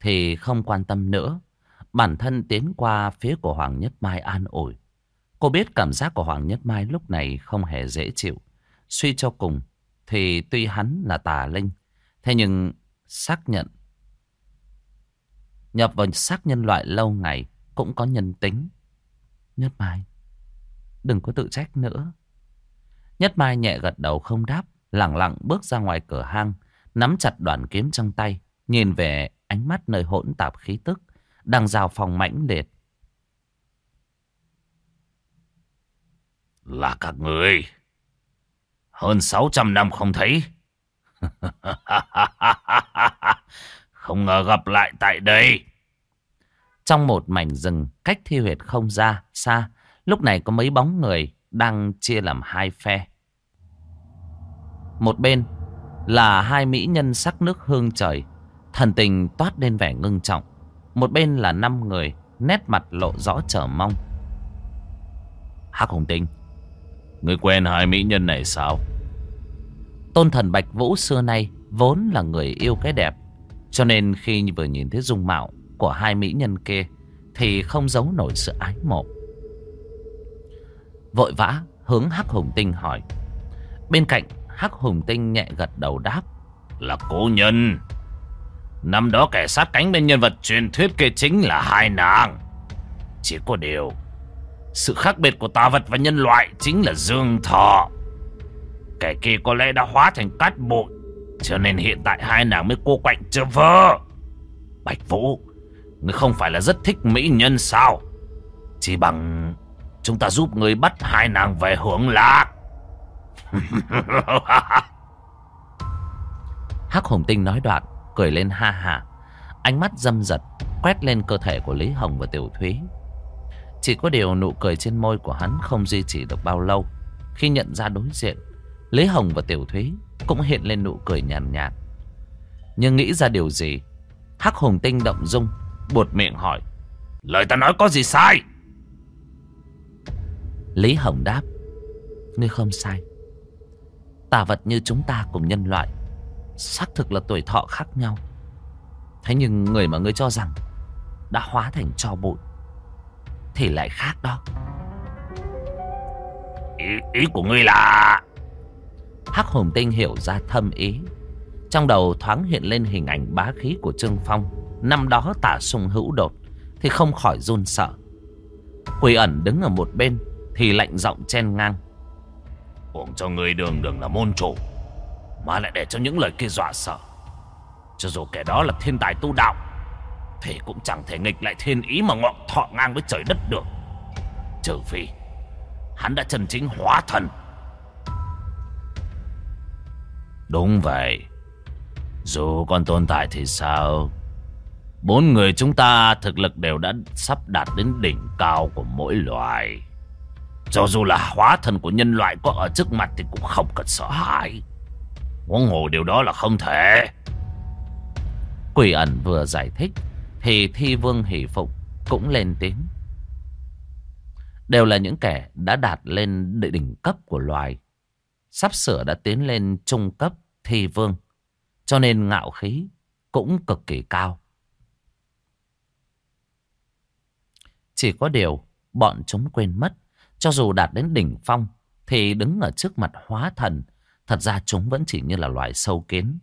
thì không quan tâm nữa. Bản thân tiến qua phía của Hoàng Nhất Mai an ủi. Cô biết cảm giác của Hoàng Nhất Mai lúc này không hề dễ chịu. Suy cho cùng thì tuy hắn là tà linh, thế nhưng xác nhận nhập vào xác nhân loại lâu ngày cũng có nhân tính. Nhất Mai, đừng có tự trách nữa. Nhất Mai nhẹ gật đầu không đáp, lặng lặng bước ra ngoài cửa hang, nắm chặt đoạn kiếm trong tay, nhìn về ánh mắt nơi hỗn tạp khí tức, đang rào phòng mãnh liệt. Là các người. Hơn 600 năm không thấy. [laughs] không ngờ gặp lại tại đây. Trong một mảnh rừng cách thi huyệt không ra, xa, lúc này có mấy bóng người đang chia làm hai phe. Một bên là hai mỹ nhân sắc nước hương trời, thần tình toát lên vẻ ngưng trọng. Một bên là năm người, nét mặt lộ rõ trở mong. Hắc Hồng Tinh, người quen hai mỹ nhân này sao? Tôn thần Bạch Vũ xưa nay vốn là người yêu cái đẹp. Cho nên khi vừa nhìn thấy dung mạo của hai mỹ nhân kia thì không giấu nổi sự ái mộ. Vội vã hướng Hắc Hùng Tinh hỏi. Bên cạnh Hắc Hùng Tinh nhẹ gật đầu đáp. Là cố nhân. Năm đó kẻ sát cánh bên nhân vật truyền thuyết kia chính là hai nàng. Chỉ có điều, sự khác biệt của tà vật và nhân loại chính là dương thọ. Kẻ kia có lẽ đã hóa thành cát bụi, cho nên hiện tại hai nàng mới cô quạnh chưa vơ. Bạch Vũ, ngươi không phải là rất thích mỹ nhân sao? Chỉ bằng chúng ta giúp ngươi bắt hai nàng về hưởng lạc. [laughs] Hắc Hùng Tinh nói đoạn, cười lên ha ha. Ánh mắt dâm giật, quét lên cơ thể của Lý Hồng và Tiểu Thúy. Chỉ có điều nụ cười trên môi của hắn không duy trì được bao lâu. Khi nhận ra đối diện, Lý Hồng và Tiểu Thúy cũng hiện lên nụ cười nhàn nhạt, nhạt. Nhưng nghĩ ra điều gì, Hắc Hùng Tinh động dung, buột miệng hỏi. Lời ta nói có gì sai? Lý Hồng đáp. Ngươi không sai. Tà vật như chúng ta cùng nhân loại xác thực là tuổi thọ khác nhau. Thế nhưng người mà ngươi cho rằng đã hóa thành cho bụi thì lại khác đó. Ý, ý của ngươi là... Hắc hồn tinh hiểu ra thâm ý. Trong đầu thoáng hiện lên hình ảnh bá khí của Trương Phong. Năm đó tả sung hữu đột thì không khỏi run sợ. Quỷ ẩn đứng ở một bên thì lạnh giọng chen ngang. Uổng cho người đường đường là môn chủ mà lại để cho những lời kia dọa sợ. Cho dù kẻ đó là thiên tài tu đạo, Thì cũng chẳng thể nghịch lại thiên ý mà ngọn thọ ngang với trời đất được. Trừ phi, Hắn đã chân chính hóa thần. Đúng vậy. Dù còn tồn tại thì sao? Bốn người chúng ta thực lực đều đã sắp đạt đến đỉnh cao của mỗi loài. Cho dù là hóa thần của nhân loại có ở trước mặt thì cũng không cần sợ hãi. Huống hồ điều đó là không thể. Quỷ ẩn vừa giải thích thì thi vương hỷ phục cũng lên tiếng. Đều là những kẻ đã đạt lên đỉnh cấp của loài. Sắp sửa đã tiến lên trung cấp thi vương. Cho nên ngạo khí cũng cực kỳ cao. Chỉ có điều bọn chúng quên mất cho dù đạt đến đỉnh phong thì đứng ở trước mặt hóa thần, thật ra chúng vẫn chỉ như là loài sâu kiến.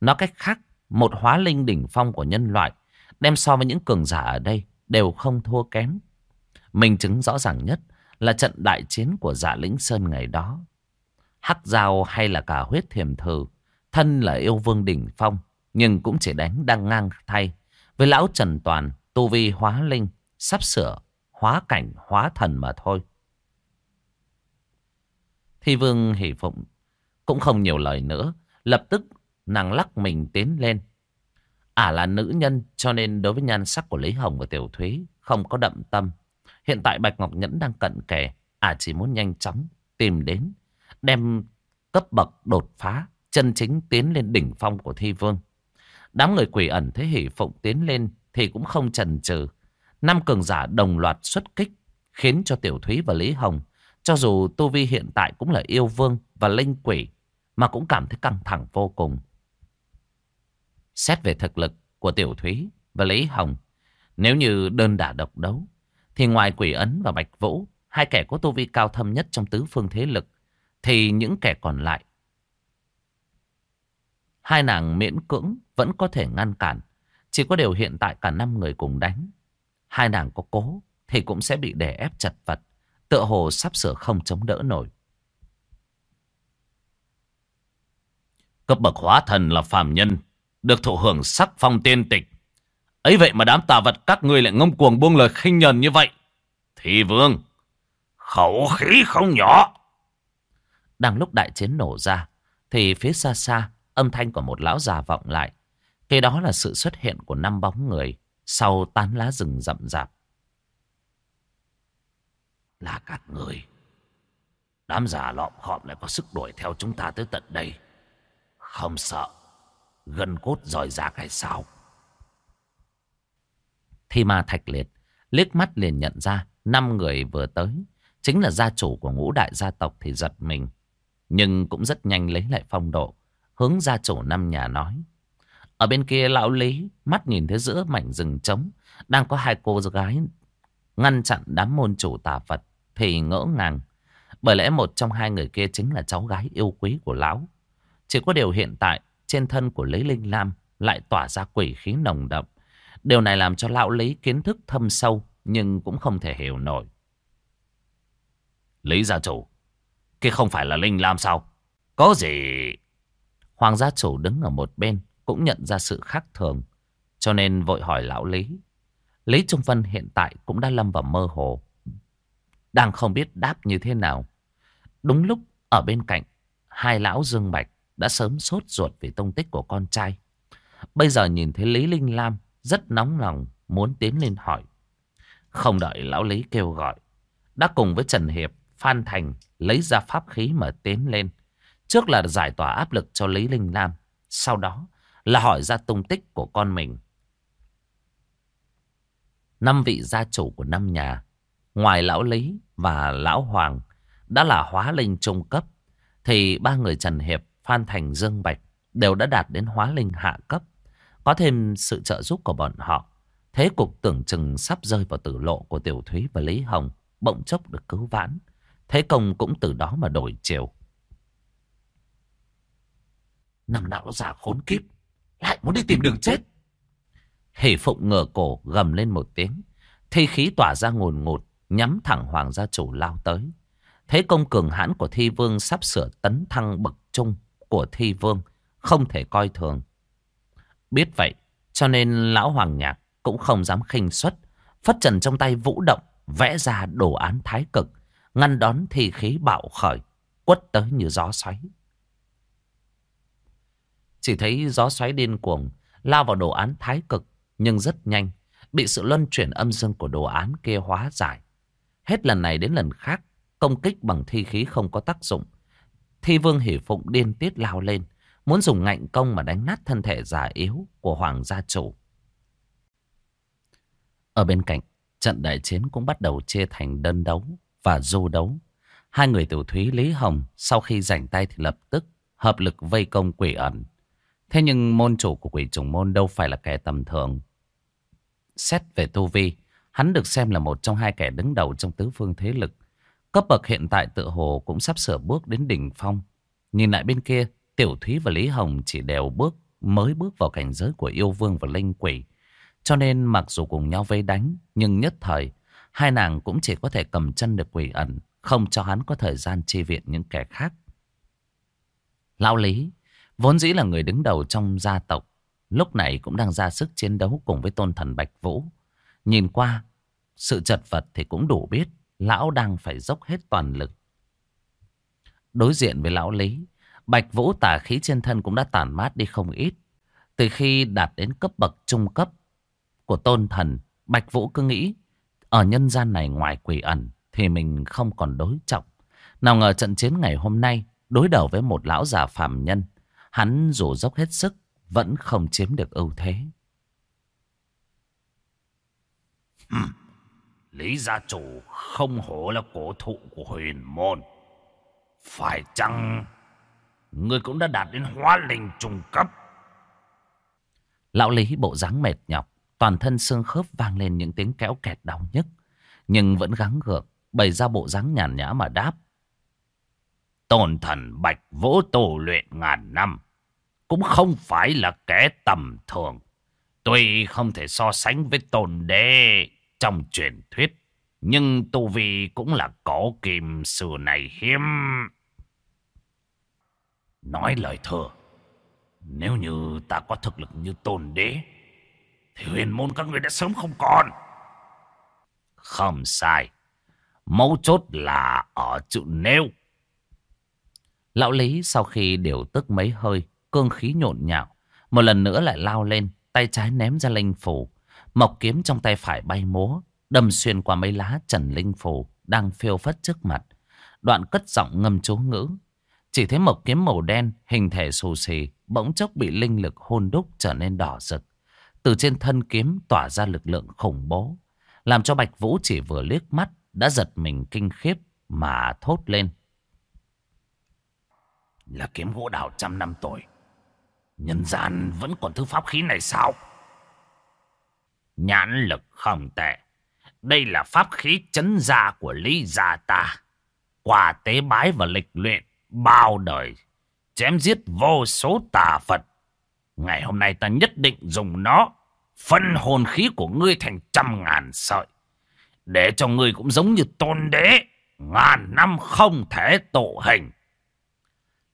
Nói cách khác, một hóa linh đỉnh phong của nhân loại đem so với những cường giả ở đây đều không thua kém. Minh chứng rõ ràng nhất là trận đại chiến của dạ lĩnh Sơn ngày đó. Hắc dao hay là cả huyết thiềm thử, thân là yêu vương đỉnh phong, nhưng cũng chỉ đánh đang ngang thay. Với lão Trần Toàn, tu vi hóa linh, sắp sửa, hóa cảnh, hóa thần mà thôi. Thi vương hỷ phụng cũng không nhiều lời nữa. Lập tức, nàng lắc mình tiến lên. Ả à là nữ nhân, cho nên đối với nhan sắc của Lý Hồng và Tiểu Thúy, không có đậm tâm. Hiện tại Bạch Ngọc Nhẫn đang cận kề. Ả à chỉ muốn nhanh chóng tìm đến. Đem cấp bậc đột phá, chân chính tiến lên đỉnh phong của Thi Vương. Đám người quỷ ẩn thế hỷ phụng tiến lên thì cũng không chần chừ. Năm cường giả đồng loạt xuất kích, khiến cho Tiểu Thúy và Lý Hồng, cho dù Tu Vi hiện tại cũng là yêu vương và linh quỷ mà cũng cảm thấy căng thẳng vô cùng. Xét về thực lực của Tiểu Thúy và Lý Hồng, nếu như đơn đả độc đấu, thì ngoài quỷ ấn và bạch vũ, hai kẻ có tu vi cao thâm nhất trong tứ phương thế lực, thì những kẻ còn lại. Hai nàng miễn cưỡng vẫn có thể ngăn cản. Chỉ có điều hiện tại cả năm người cùng đánh. Hai nàng có cố thì cũng sẽ bị đè ép chật vật. Tựa hồ sắp sửa không chống đỡ nổi. Cấp bậc hóa thần là phàm nhân, được thụ hưởng sắc phong tiên tịch. ấy vậy mà đám tà vật các ngươi lại ngông cuồng buông lời khinh nhờn như vậy. Thì vương, khẩu khí không nhỏ. Đang lúc đại chiến nổ ra, thì phía xa xa, âm thanh của một lão già vọng lại. Kế đó là sự xuất hiện của năm bóng người sau tán lá rừng rậm rạp. Là các người. Đám già lọm khọm lại có sức đuổi theo chúng ta tới tận đây. Không sợ. Gân cốt giỏi rạc hay sao? Thi ma thạch liệt. Liếc mắt liền nhận ra. Năm người vừa tới. Chính là gia chủ của ngũ đại gia tộc thì giật mình. Nhưng cũng rất nhanh lấy lại phong độ. Hướng gia chủ năm nhà nói. Ở bên kia lão Lý mắt nhìn thấy giữa mảnh rừng trống. Đang có hai cô gái ngăn chặn đám môn chủ tà Phật. Thì ngỡ ngàng. Bởi lẽ một trong hai người kia chính là cháu gái yêu quý của lão. Chỉ có điều hiện tại trên thân của Lý Linh Lam lại tỏa ra quỷ khí nồng đậm. Điều này làm cho lão Lý kiến thức thâm sâu nhưng cũng không thể hiểu nổi. Lý gia chủ, kia không phải là Linh Lam sao? Có gì... Hoàng gia chủ đứng ở một bên cũng nhận ra sự khác thường. Cho nên vội hỏi lão Lý. Lý Trung Vân hiện tại cũng đã lâm vào mơ hồ. Đang không biết đáp như thế nào. Đúng lúc ở bên cạnh, hai lão Dương Bạch đã sớm sốt ruột vì tung tích của con trai. Bây giờ nhìn thấy Lý Linh Lam rất nóng lòng muốn tiến lên hỏi. Không đợi lão Lý kêu gọi. Đã cùng với Trần Hiệp, Phan Thành lấy ra pháp khí mà tiến lên. Trước là giải tỏa áp lực cho Lý Linh Lam. Sau đó là hỏi ra tung tích của con mình. Năm vị gia chủ của năm nhà, ngoài lão Lý và lão Hoàng, đã là hóa linh trung cấp, thì ba người Trần Hiệp, Phan Thành, Dương Bạch đều đã đạt đến hóa linh hạ cấp. Có thêm sự trợ giúp của bọn họ, thế cục tưởng chừng sắp rơi vào tử lộ của Tiểu Thúy và Lý Hồng, bỗng chốc được cứu vãn. Thế công cũng từ đó mà đổi chiều. Năm nó già khốn kiếp, lại muốn đi tìm đường chết. Hỷ Phụng ngửa cổ gầm lên một tiếng. Thi khí tỏa ra ngùn ngụt, nhắm thẳng Hoàng gia chủ lao tới. Thế công cường hãn của Thi Vương sắp sửa tấn thăng bậc trung của Thi Vương, không thể coi thường. Biết vậy, cho nên lão Hoàng Nhạc cũng không dám khinh suất. Phất trần trong tay vũ động, vẽ ra đồ án thái cực, ngăn đón thi khí bạo khởi, quất tới như gió xoáy. Chỉ thấy gió xoáy điên cuồng, lao vào đồ án thái cực, nhưng rất nhanh, bị sự luân chuyển âm dương của đồ án kia hóa giải. Hết lần này đến lần khác, công kích bằng thi khí không có tác dụng. Thi vương hỷ phụng điên tiết lao lên, muốn dùng ngạnh công mà đánh nát thân thể già yếu của hoàng gia chủ. Ở bên cạnh, trận đại chiến cũng bắt đầu chia thành đơn đấu và du đấu. Hai người tiểu thúy Lý Hồng sau khi giành tay thì lập tức hợp lực vây công quỷ ẩn. Thế nhưng môn chủ của quỷ trùng môn đâu phải là kẻ tầm thường. Xét về tu vi, hắn được xem là một trong hai kẻ đứng đầu trong tứ phương thế lực. Cấp bậc hiện tại tự hồ cũng sắp sửa bước đến đỉnh phong. Nhìn lại bên kia, Tiểu Thúy và Lý Hồng chỉ đều bước mới bước vào cảnh giới của yêu vương và linh quỷ. Cho nên mặc dù cùng nhau vây đánh, nhưng nhất thời, hai nàng cũng chỉ có thể cầm chân được quỷ ẩn, không cho hắn có thời gian chi viện những kẻ khác. Lão Lý, vốn dĩ là người đứng đầu trong gia tộc, lúc này cũng đang ra sức chiến đấu cùng với tôn thần Bạch Vũ. Nhìn qua, sự chật vật thì cũng đủ biết, lão đang phải dốc hết toàn lực. Đối diện với lão Lý, Bạch Vũ tà khí trên thân cũng đã tàn mát đi không ít. Từ khi đạt đến cấp bậc trung cấp của tôn thần, Bạch Vũ cứ nghĩ ở nhân gian này ngoài quỷ ẩn thì mình không còn đối trọng. Nào ngờ trận chiến ngày hôm nay đối đầu với một lão già phàm nhân, hắn dù dốc hết sức vẫn không chiếm được ưu thế. Hmm. [clears throat] Lý gia chủ không hổ là cổ thụ của huyền môn. Phải chăng Ngươi cũng đã đạt đến hóa linh trung cấp? Lão Lý bộ dáng mệt nhọc Toàn thân xương khớp vang lên những tiếng kéo kẹt đau nhức Nhưng vẫn gắng gượng Bày ra bộ dáng nhàn nhã mà đáp. Tôn thần bạch vỗ tổ luyện ngàn năm Cũng không phải là kẻ tầm thường Tuy không thể so sánh với tồn đế trong truyền thuyết, nhưng tu vi cũng là có kim sử này hiếm. Nói lời thừa, nếu như ta có thực lực như tôn đế, thì huyền môn các người đã sớm không còn. Không sai, mấu chốt là ở chữ nêu. Lão Lý sau khi điều tức mấy hơi, cương khí nhộn nhạo, một lần nữa lại lao lên, tay trái ném ra linh phủ. Mộc kiếm trong tay phải bay múa, đâm xuyên qua mấy lá trần linh phủ đang phiêu phất trước mặt. Đoạn cất giọng ngâm chú ngữ. Chỉ thấy mộc kiếm màu đen, hình thể xù xì, bỗng chốc bị linh lực hôn đúc trở nên đỏ rực. Từ trên thân kiếm tỏa ra lực lượng khủng bố, làm cho Bạch Vũ chỉ vừa liếc mắt đã giật mình kinh khiếp mà thốt lên. Là kiếm gỗ đào trăm năm tuổi. Nhân gian vẫn còn thứ pháp khí này sao? Nhãn lực không tệ. Đây là pháp khí chấn gia của Lý Gia ta. Qua tế bái và lịch luyện bao đời. Chém giết vô số tà Phật. Ngày hôm nay ta nhất định dùng nó. Phân hồn khí của ngươi thành trăm ngàn sợi. Để cho ngươi cũng giống như tôn đế. Ngàn năm không thể tụ hình.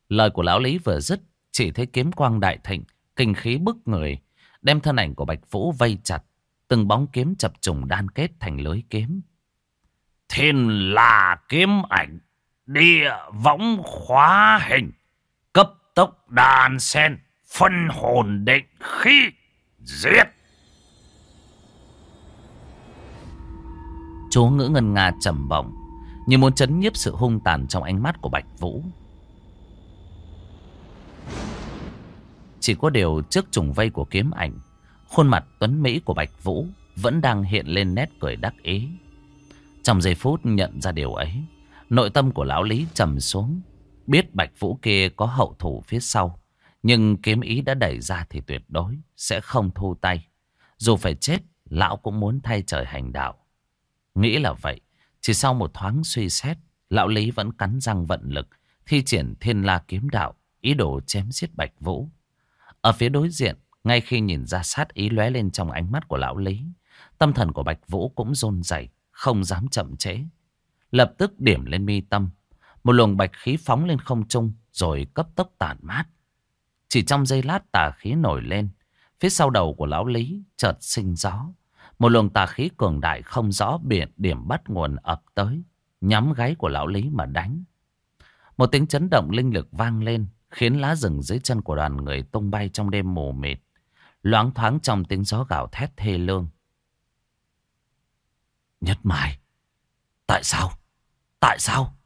Lời của lão Lý vừa dứt chỉ thấy kiếm quang đại thịnh, kinh khí bức người, đem thân ảnh của Bạch Vũ vây chặt, từng bóng kiếm chập trùng đan kết thành lưới kiếm. Thiên là kiếm ảnh, địa võng khóa hình, cấp tốc đàn sen, phân hồn định khí, giết. Chú ngữ ngân nga trầm bổng, như muốn chấn nhiếp sự hung tàn trong ánh mắt của Bạch Vũ. Chỉ có điều trước trùng vây của kiếm ảnh, khuôn mặt tuấn Mỹ của Bạch Vũ vẫn đang hiện lên nét cười đắc ý. Trong giây phút nhận ra điều ấy, nội tâm của lão Lý trầm xuống. Biết Bạch Vũ kia có hậu thủ phía sau, nhưng kiếm ý đã đẩy ra thì tuyệt đối sẽ không thu tay. Dù phải chết, lão cũng muốn thay trời hành đạo. Nghĩ là vậy, chỉ sau một thoáng suy xét, lão Lý vẫn cắn răng vận lực, thi triển thiên la kiếm đạo, ý đồ chém giết Bạch Vũ. Ở phía đối diện, ngay khi nhìn ra sát ý lóe lên trong ánh mắt của lão Lý, tâm thần của Bạch Vũ cũng rôn rẩy, không dám chậm trễ. Lập tức điểm lên mi tâm, một luồng bạch khí phóng lên không trung rồi cấp tốc tản mát. Chỉ trong giây lát tà khí nổi lên, phía sau đầu của lão Lý chợt sinh gió. Một luồng tà khí cường đại không rõ biển điểm bắt nguồn ập tới, nhắm gáy của lão Lý mà đánh. Một tiếng chấn động linh lực vang lên, khiến lá rừng dưới chân của đoàn người tung bay trong đêm mù mịt, loáng thoáng trong tiếng gió gào thét thê lương. Nhất Mai, tại sao? Tại sao?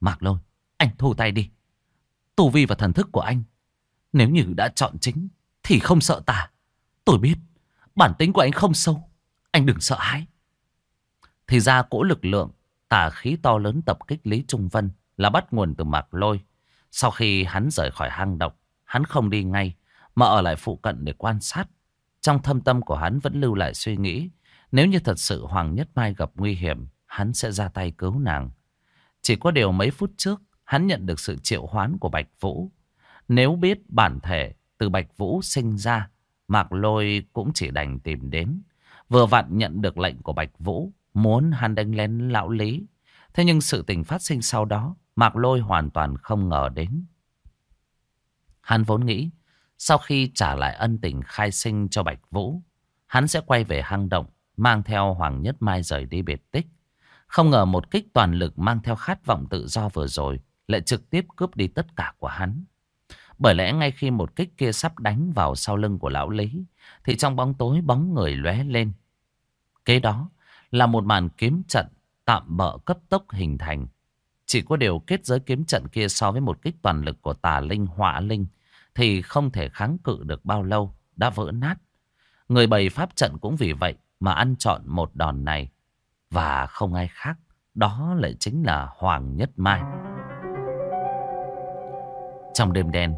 Mạc Lôi, anh thu tay đi. Tu vi và thần thức của anh, nếu như đã chọn chính, thì không sợ tà Tôi biết, bản tính của anh không sâu. Anh đừng sợ hãi. Thì ra cỗ lực lượng, tà khí to lớn tập kích Lý Trung Vân là bắt nguồn từ Mạc Lôi. Sau khi hắn rời khỏi hang động, hắn không đi ngay, mà ở lại phụ cận để quan sát. Trong thâm tâm của hắn vẫn lưu lại suy nghĩ, nếu như thật sự Hoàng Nhất Mai gặp nguy hiểm, hắn sẽ ra tay cứu nàng. Chỉ có điều mấy phút trước, hắn nhận được sự triệu hoán của Bạch Vũ. Nếu biết bản thể từ Bạch Vũ sinh ra, Mạc Lôi cũng chỉ đành tìm đến. Vừa vặn nhận được lệnh của Bạch Vũ, muốn hắn đánh lén lão lý. Thế nhưng sự tình phát sinh sau đó, Mạc Lôi hoàn toàn không ngờ đến. Hắn vốn nghĩ, sau khi trả lại ân tình khai sinh cho Bạch Vũ, hắn sẽ quay về hang động, mang theo Hoàng Nhất Mai rời đi biệt tích. Không ngờ một kích toàn lực mang theo khát vọng tự do vừa rồi lại trực tiếp cướp đi tất cả của hắn. Bởi lẽ ngay khi một kích kia sắp đánh vào sau lưng của lão Lý, thì trong bóng tối bóng người lóe lên. Kế đó là một màn kiếm trận tạm bỡ cấp tốc hình thành. Chỉ có điều kết giới kiếm trận kia so với một kích toàn lực của tà linh họa linh thì không thể kháng cự được bao lâu, đã vỡ nát. Người bày pháp trận cũng vì vậy mà ăn chọn một đòn này. Và không ai khác, đó lại chính là Hoàng Nhất Mai. Trong đêm đen,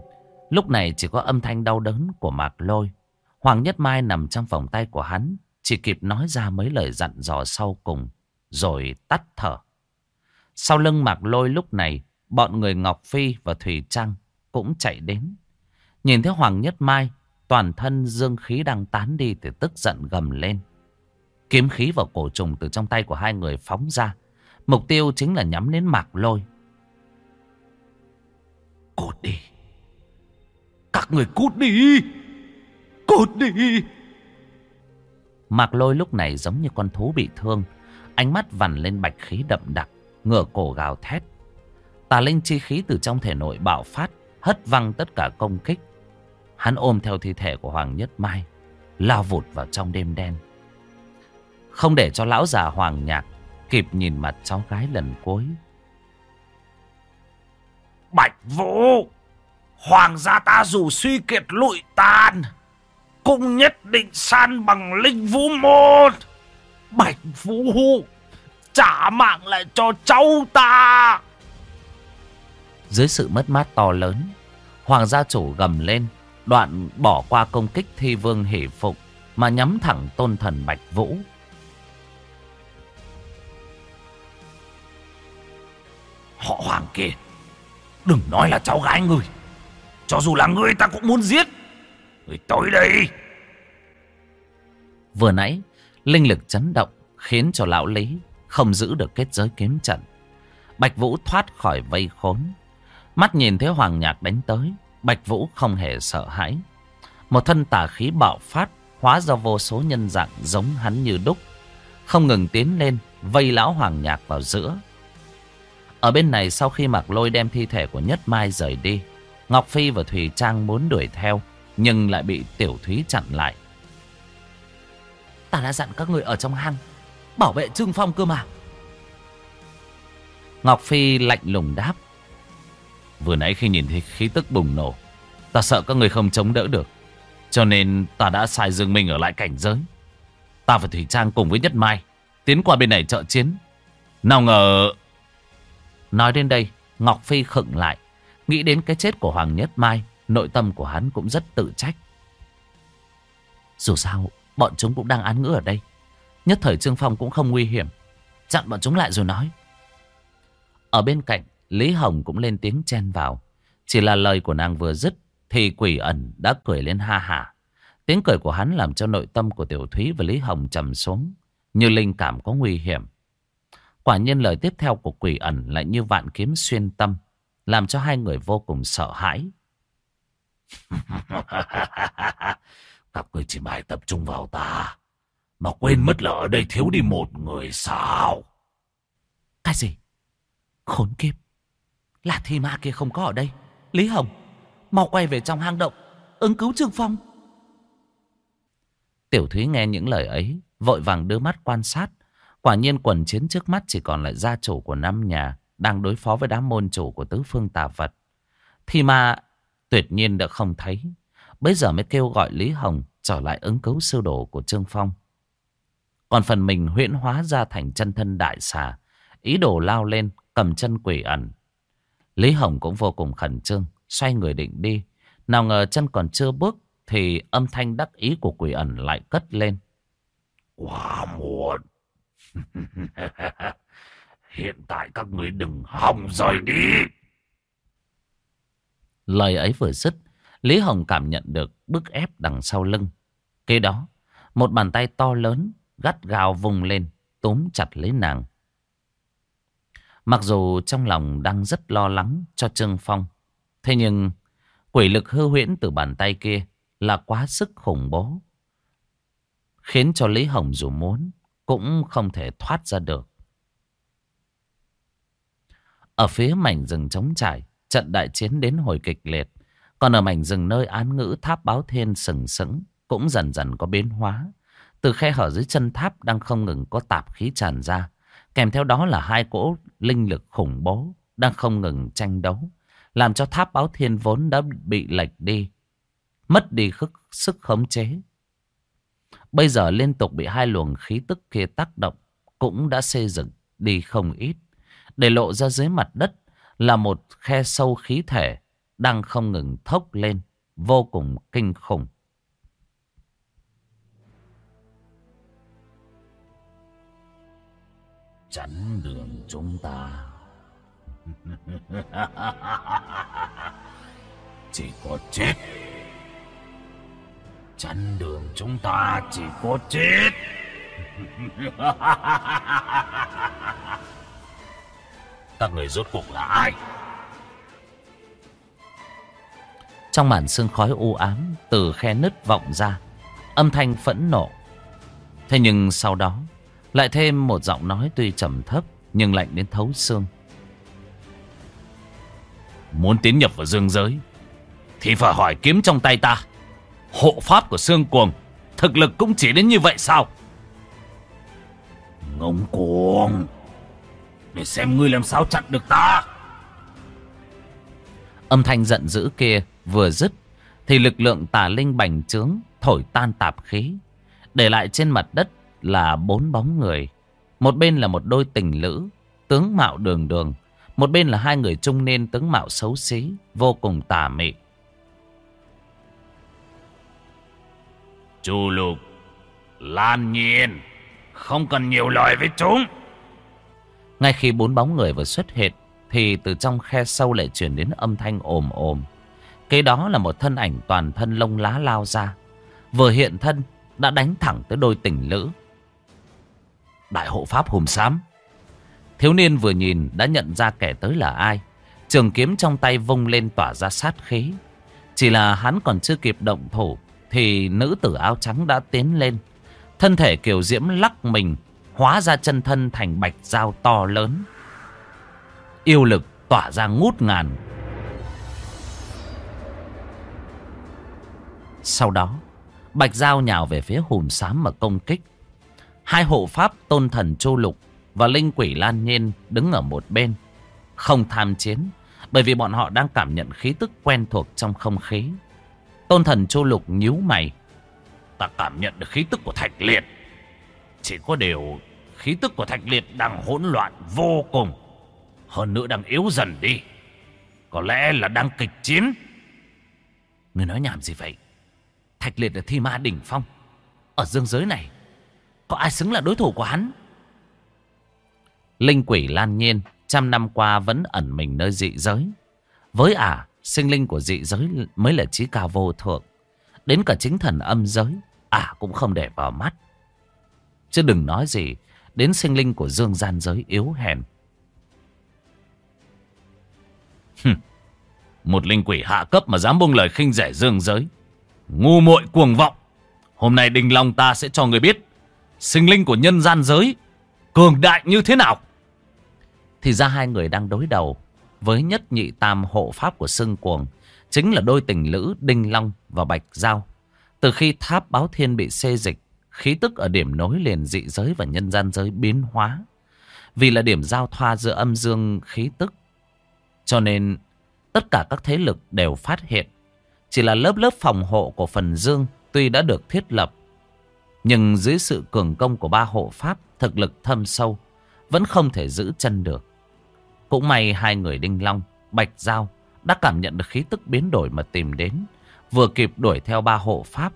lúc này chỉ có âm thanh đau đớn của Mạc Lôi. Hoàng Nhất Mai nằm trong vòng tay của hắn, chỉ kịp nói ra mấy lời dặn dò sau cùng, rồi tắt thở. Sau lưng Mạc Lôi lúc này, bọn người Ngọc Phi và Thùy Trăng cũng chạy đến. Nhìn thấy Hoàng Nhất Mai, toàn thân dương khí đang tán đi thì tức giận gầm lên. Kiếm khí vào cổ trùng từ trong tay của hai người phóng ra. Mục tiêu chính là nhắm đến mạc lôi. Cút đi. Các người cút đi. Cút đi. Mạc lôi lúc này giống như con thú bị thương. Ánh mắt vằn lên bạch khí đậm đặc. Ngửa cổ gào thét. Tà linh chi khí từ trong thể nội bạo phát. Hất văng tất cả công kích. Hắn ôm theo thi thể của Hoàng Nhất Mai. Lao vụt vào trong đêm đen. Không để cho lão già Hoàng Nhạc kịp nhìn mặt cháu gái lần cuối. Bạch Vũ, Hoàng gia ta dù suy kiệt lụi tàn, cũng nhất định san bằng linh vũ môn. Bạch Vũ, trả mạng lại cho cháu ta. Dưới sự mất mát to lớn, Hoàng gia chủ gầm lên, đoạn bỏ qua công kích thi vương hỷ phục mà nhắm thẳng tôn thần Bạch Vũ. Họ hoàng kia Đừng nói là cháu gái người Cho dù là người ta cũng muốn giết. Người tới đây. Vừa nãy Linh lực chấn động Khiến cho lão Lý Không giữ được kết giới kiếm trận. Bạch Vũ thoát khỏi vây khốn. Mắt nhìn thấy Hoàng Nhạc đánh tới Bạch Vũ không hề sợ hãi Một thân tà khí bạo phát Hóa ra vô số nhân dạng giống hắn như đúc Không ngừng tiến lên Vây lão Hoàng Nhạc vào giữa ở bên này sau khi Mạc Lôi đem thi thể của Nhất Mai rời đi, Ngọc Phi và Thùy Trang muốn đuổi theo, nhưng lại bị Tiểu Thúy chặn lại. Ta đã dặn các người ở trong hang, bảo vệ Trương Phong cơ mà. Ngọc Phi lạnh lùng đáp. Vừa nãy khi nhìn thấy khí tức bùng nổ, ta sợ các người không chống đỡ được. Cho nên ta đã sai Dương Minh ở lại cảnh giới. Ta và Thủy Trang cùng với Nhất Mai tiến qua bên này trợ chiến. Nào ngờ Nói đến đây, Ngọc Phi khựng lại. Nghĩ đến cái chết của Hoàng Nhất Mai, nội tâm của hắn cũng rất tự trách. Dù sao, bọn chúng cũng đang án ngữ ở đây. Nhất thời Trương Phong cũng không nguy hiểm. Chặn bọn chúng lại rồi nói. Ở bên cạnh, Lý Hồng cũng lên tiếng chen vào. Chỉ là lời của nàng vừa dứt, thì quỷ ẩn đã cười lên ha hả. Tiếng cười của hắn làm cho nội tâm của Tiểu Thúy và Lý Hồng trầm xuống. Như linh cảm có nguy hiểm. Quả nhiên lời tiếp theo của quỷ ẩn lại như vạn kiếm xuyên tâm, làm cho hai người vô cùng sợ hãi. [laughs] Các người chỉ mãi tập trung vào ta, mà quên mất là ở đây thiếu đi một người sao? Cái gì? Khốn kiếp! Là thi ma kia không có ở đây. Lý Hồng, mau quay về trong hang động, ứng cứu Trương Phong. Tiểu Thúy nghe những lời ấy, vội vàng đưa mắt quan sát, Quả nhiên quần chiến trước mắt chỉ còn lại gia chủ của năm nhà đang đối phó với đám môn chủ của tứ phương tà vật. Thì mà tuyệt nhiên đã không thấy. Bây giờ mới kêu gọi Lý Hồng trở lại ứng cứu sư đồ của Trương Phong. Còn phần mình huyễn hóa ra thành chân thân đại xà. Ý đồ lao lên cầm chân quỷ ẩn. Lý Hồng cũng vô cùng khẩn trương. Xoay người định đi. Nào ngờ chân còn chưa bước thì âm thanh đắc ý của quỷ ẩn lại cất lên. Quá muộn. [laughs] Hiện tại các người đừng hòng rời đi. Lời ấy vừa dứt, Lý Hồng cảm nhận được bức ép đằng sau lưng. Kế đó, một bàn tay to lớn, gắt gao vùng lên, túm chặt lấy nàng. Mặc dù trong lòng đang rất lo lắng cho Trương Phong, thế nhưng quỷ lực hư huyễn từ bàn tay kia là quá sức khủng bố. Khiến cho Lý Hồng dù muốn cũng không thể thoát ra được. Ở phía mảnh rừng trống trải, trận đại chiến đến hồi kịch liệt. Còn ở mảnh rừng nơi án ngữ tháp báo thiên sừng sững cũng dần dần có biến hóa. Từ khe hở dưới chân tháp đang không ngừng có tạp khí tràn ra. Kèm theo đó là hai cỗ linh lực khủng bố đang không ngừng tranh đấu. Làm cho tháp báo thiên vốn đã bị lệch đi. Mất đi khức, sức khống chế. Bây giờ liên tục bị hai luồng khí tức kia tác động cũng đã xây dựng đi không ít. Để lộ ra dưới mặt đất là một khe sâu khí thể đang không ngừng thốc lên, vô cùng kinh khủng. Chắn [laughs] đường chúng ta. Chỉ có chết Chắn đường chúng ta chỉ có chết. Các người rốt cuộc là ai? Trong màn sương khói u ám từ khe nứt vọng ra, âm thanh phẫn nộ. Thế nhưng sau đó lại thêm một giọng nói tuy trầm thấp nhưng lạnh đến thấu xương. Muốn tiến nhập vào dương giới thì phải hỏi kiếm trong tay ta. Hộ pháp của xương cuồng thực lực cũng chỉ đến như vậy sao? Ngông cuồng để xem ngươi làm sao chặn được ta. Âm thanh giận dữ kia vừa dứt thì lực lượng tà linh bành trướng thổi tan tạp khí, để lại trên mặt đất là bốn bóng người. Một bên là một đôi tình lữ, tướng mạo đường đường, một bên là hai người trung niên tướng mạo xấu xí, vô cùng tà mị. Chu Lục, Lan Nhiên, không cần nhiều lời với chúng. Ngay khi bốn bóng người vừa xuất hiện, thì từ trong khe sâu lại chuyển đến âm thanh ồm ồm. Kế đó là một thân ảnh toàn thân lông lá lao ra. Vừa hiện thân, đã đánh thẳng tới đôi tình lữ. Đại hộ pháp hùm xám. Thiếu niên vừa nhìn đã nhận ra kẻ tới là ai. Trường kiếm trong tay vung lên tỏa ra sát khí. Chỉ là hắn còn chưa kịp động thủ thì nữ tử áo trắng đã tiến lên. Thân thể kiều diễm lắc mình, hóa ra chân thân thành bạch dao to lớn. Yêu lực tỏa ra ngút ngàn. Sau đó, bạch dao nhào về phía hùm xám mà công kích. Hai hộ pháp tôn thần Chu Lục và linh quỷ Lan Nhiên đứng ở một bên. Không tham chiến, bởi vì bọn họ đang cảm nhận khí tức quen thuộc trong không khí. Tôn thần Chu Lục nhíu mày. Ta cảm nhận được khí tức của Thạch Liệt. Chỉ có điều khí tức của Thạch Liệt đang hỗn loạn vô cùng. Hơn nữa đang yếu dần đi. Có lẽ là đang kịch chiến. Người nói nhảm gì vậy? Thạch Liệt là thi ma đỉnh phong. Ở dương giới này, có ai xứng là đối thủ của hắn? Linh quỷ Lan Nhiên trăm năm qua vẫn ẩn mình nơi dị giới. Với ả, sinh linh của dị giới mới là trí cao vô thượng. Đến cả chính thần âm giới, ả cũng không để vào mắt. Chứ đừng nói gì đến sinh linh của dương gian giới yếu hèn. Một linh quỷ hạ cấp mà dám buông lời khinh rẻ dương giới. Ngu muội cuồng vọng. Hôm nay đình long ta sẽ cho người biết. Sinh linh của nhân gian giới. Cường đại như thế nào. Thì ra hai người đang đối đầu. Với nhất nhị tam hộ pháp của sưng cuồng. Chính là đôi tình lữ Đinh Long và Bạch Giao. Từ khi tháp báo thiên bị xê dịch. Khí tức ở điểm nối liền dị giới và nhân gian giới biến hóa. Vì là điểm giao thoa giữa âm dương khí tức. Cho nên tất cả các thế lực đều phát hiện chỉ là lớp lớp phòng hộ của phần dương tuy đã được thiết lập. Nhưng dưới sự cường công của ba hộ pháp thực lực thâm sâu vẫn không thể giữ chân được. Cũng may hai người Đinh Long, Bạch Giao đã cảm nhận được khí tức biến đổi mà tìm đến. Vừa kịp đuổi theo ba hộ pháp.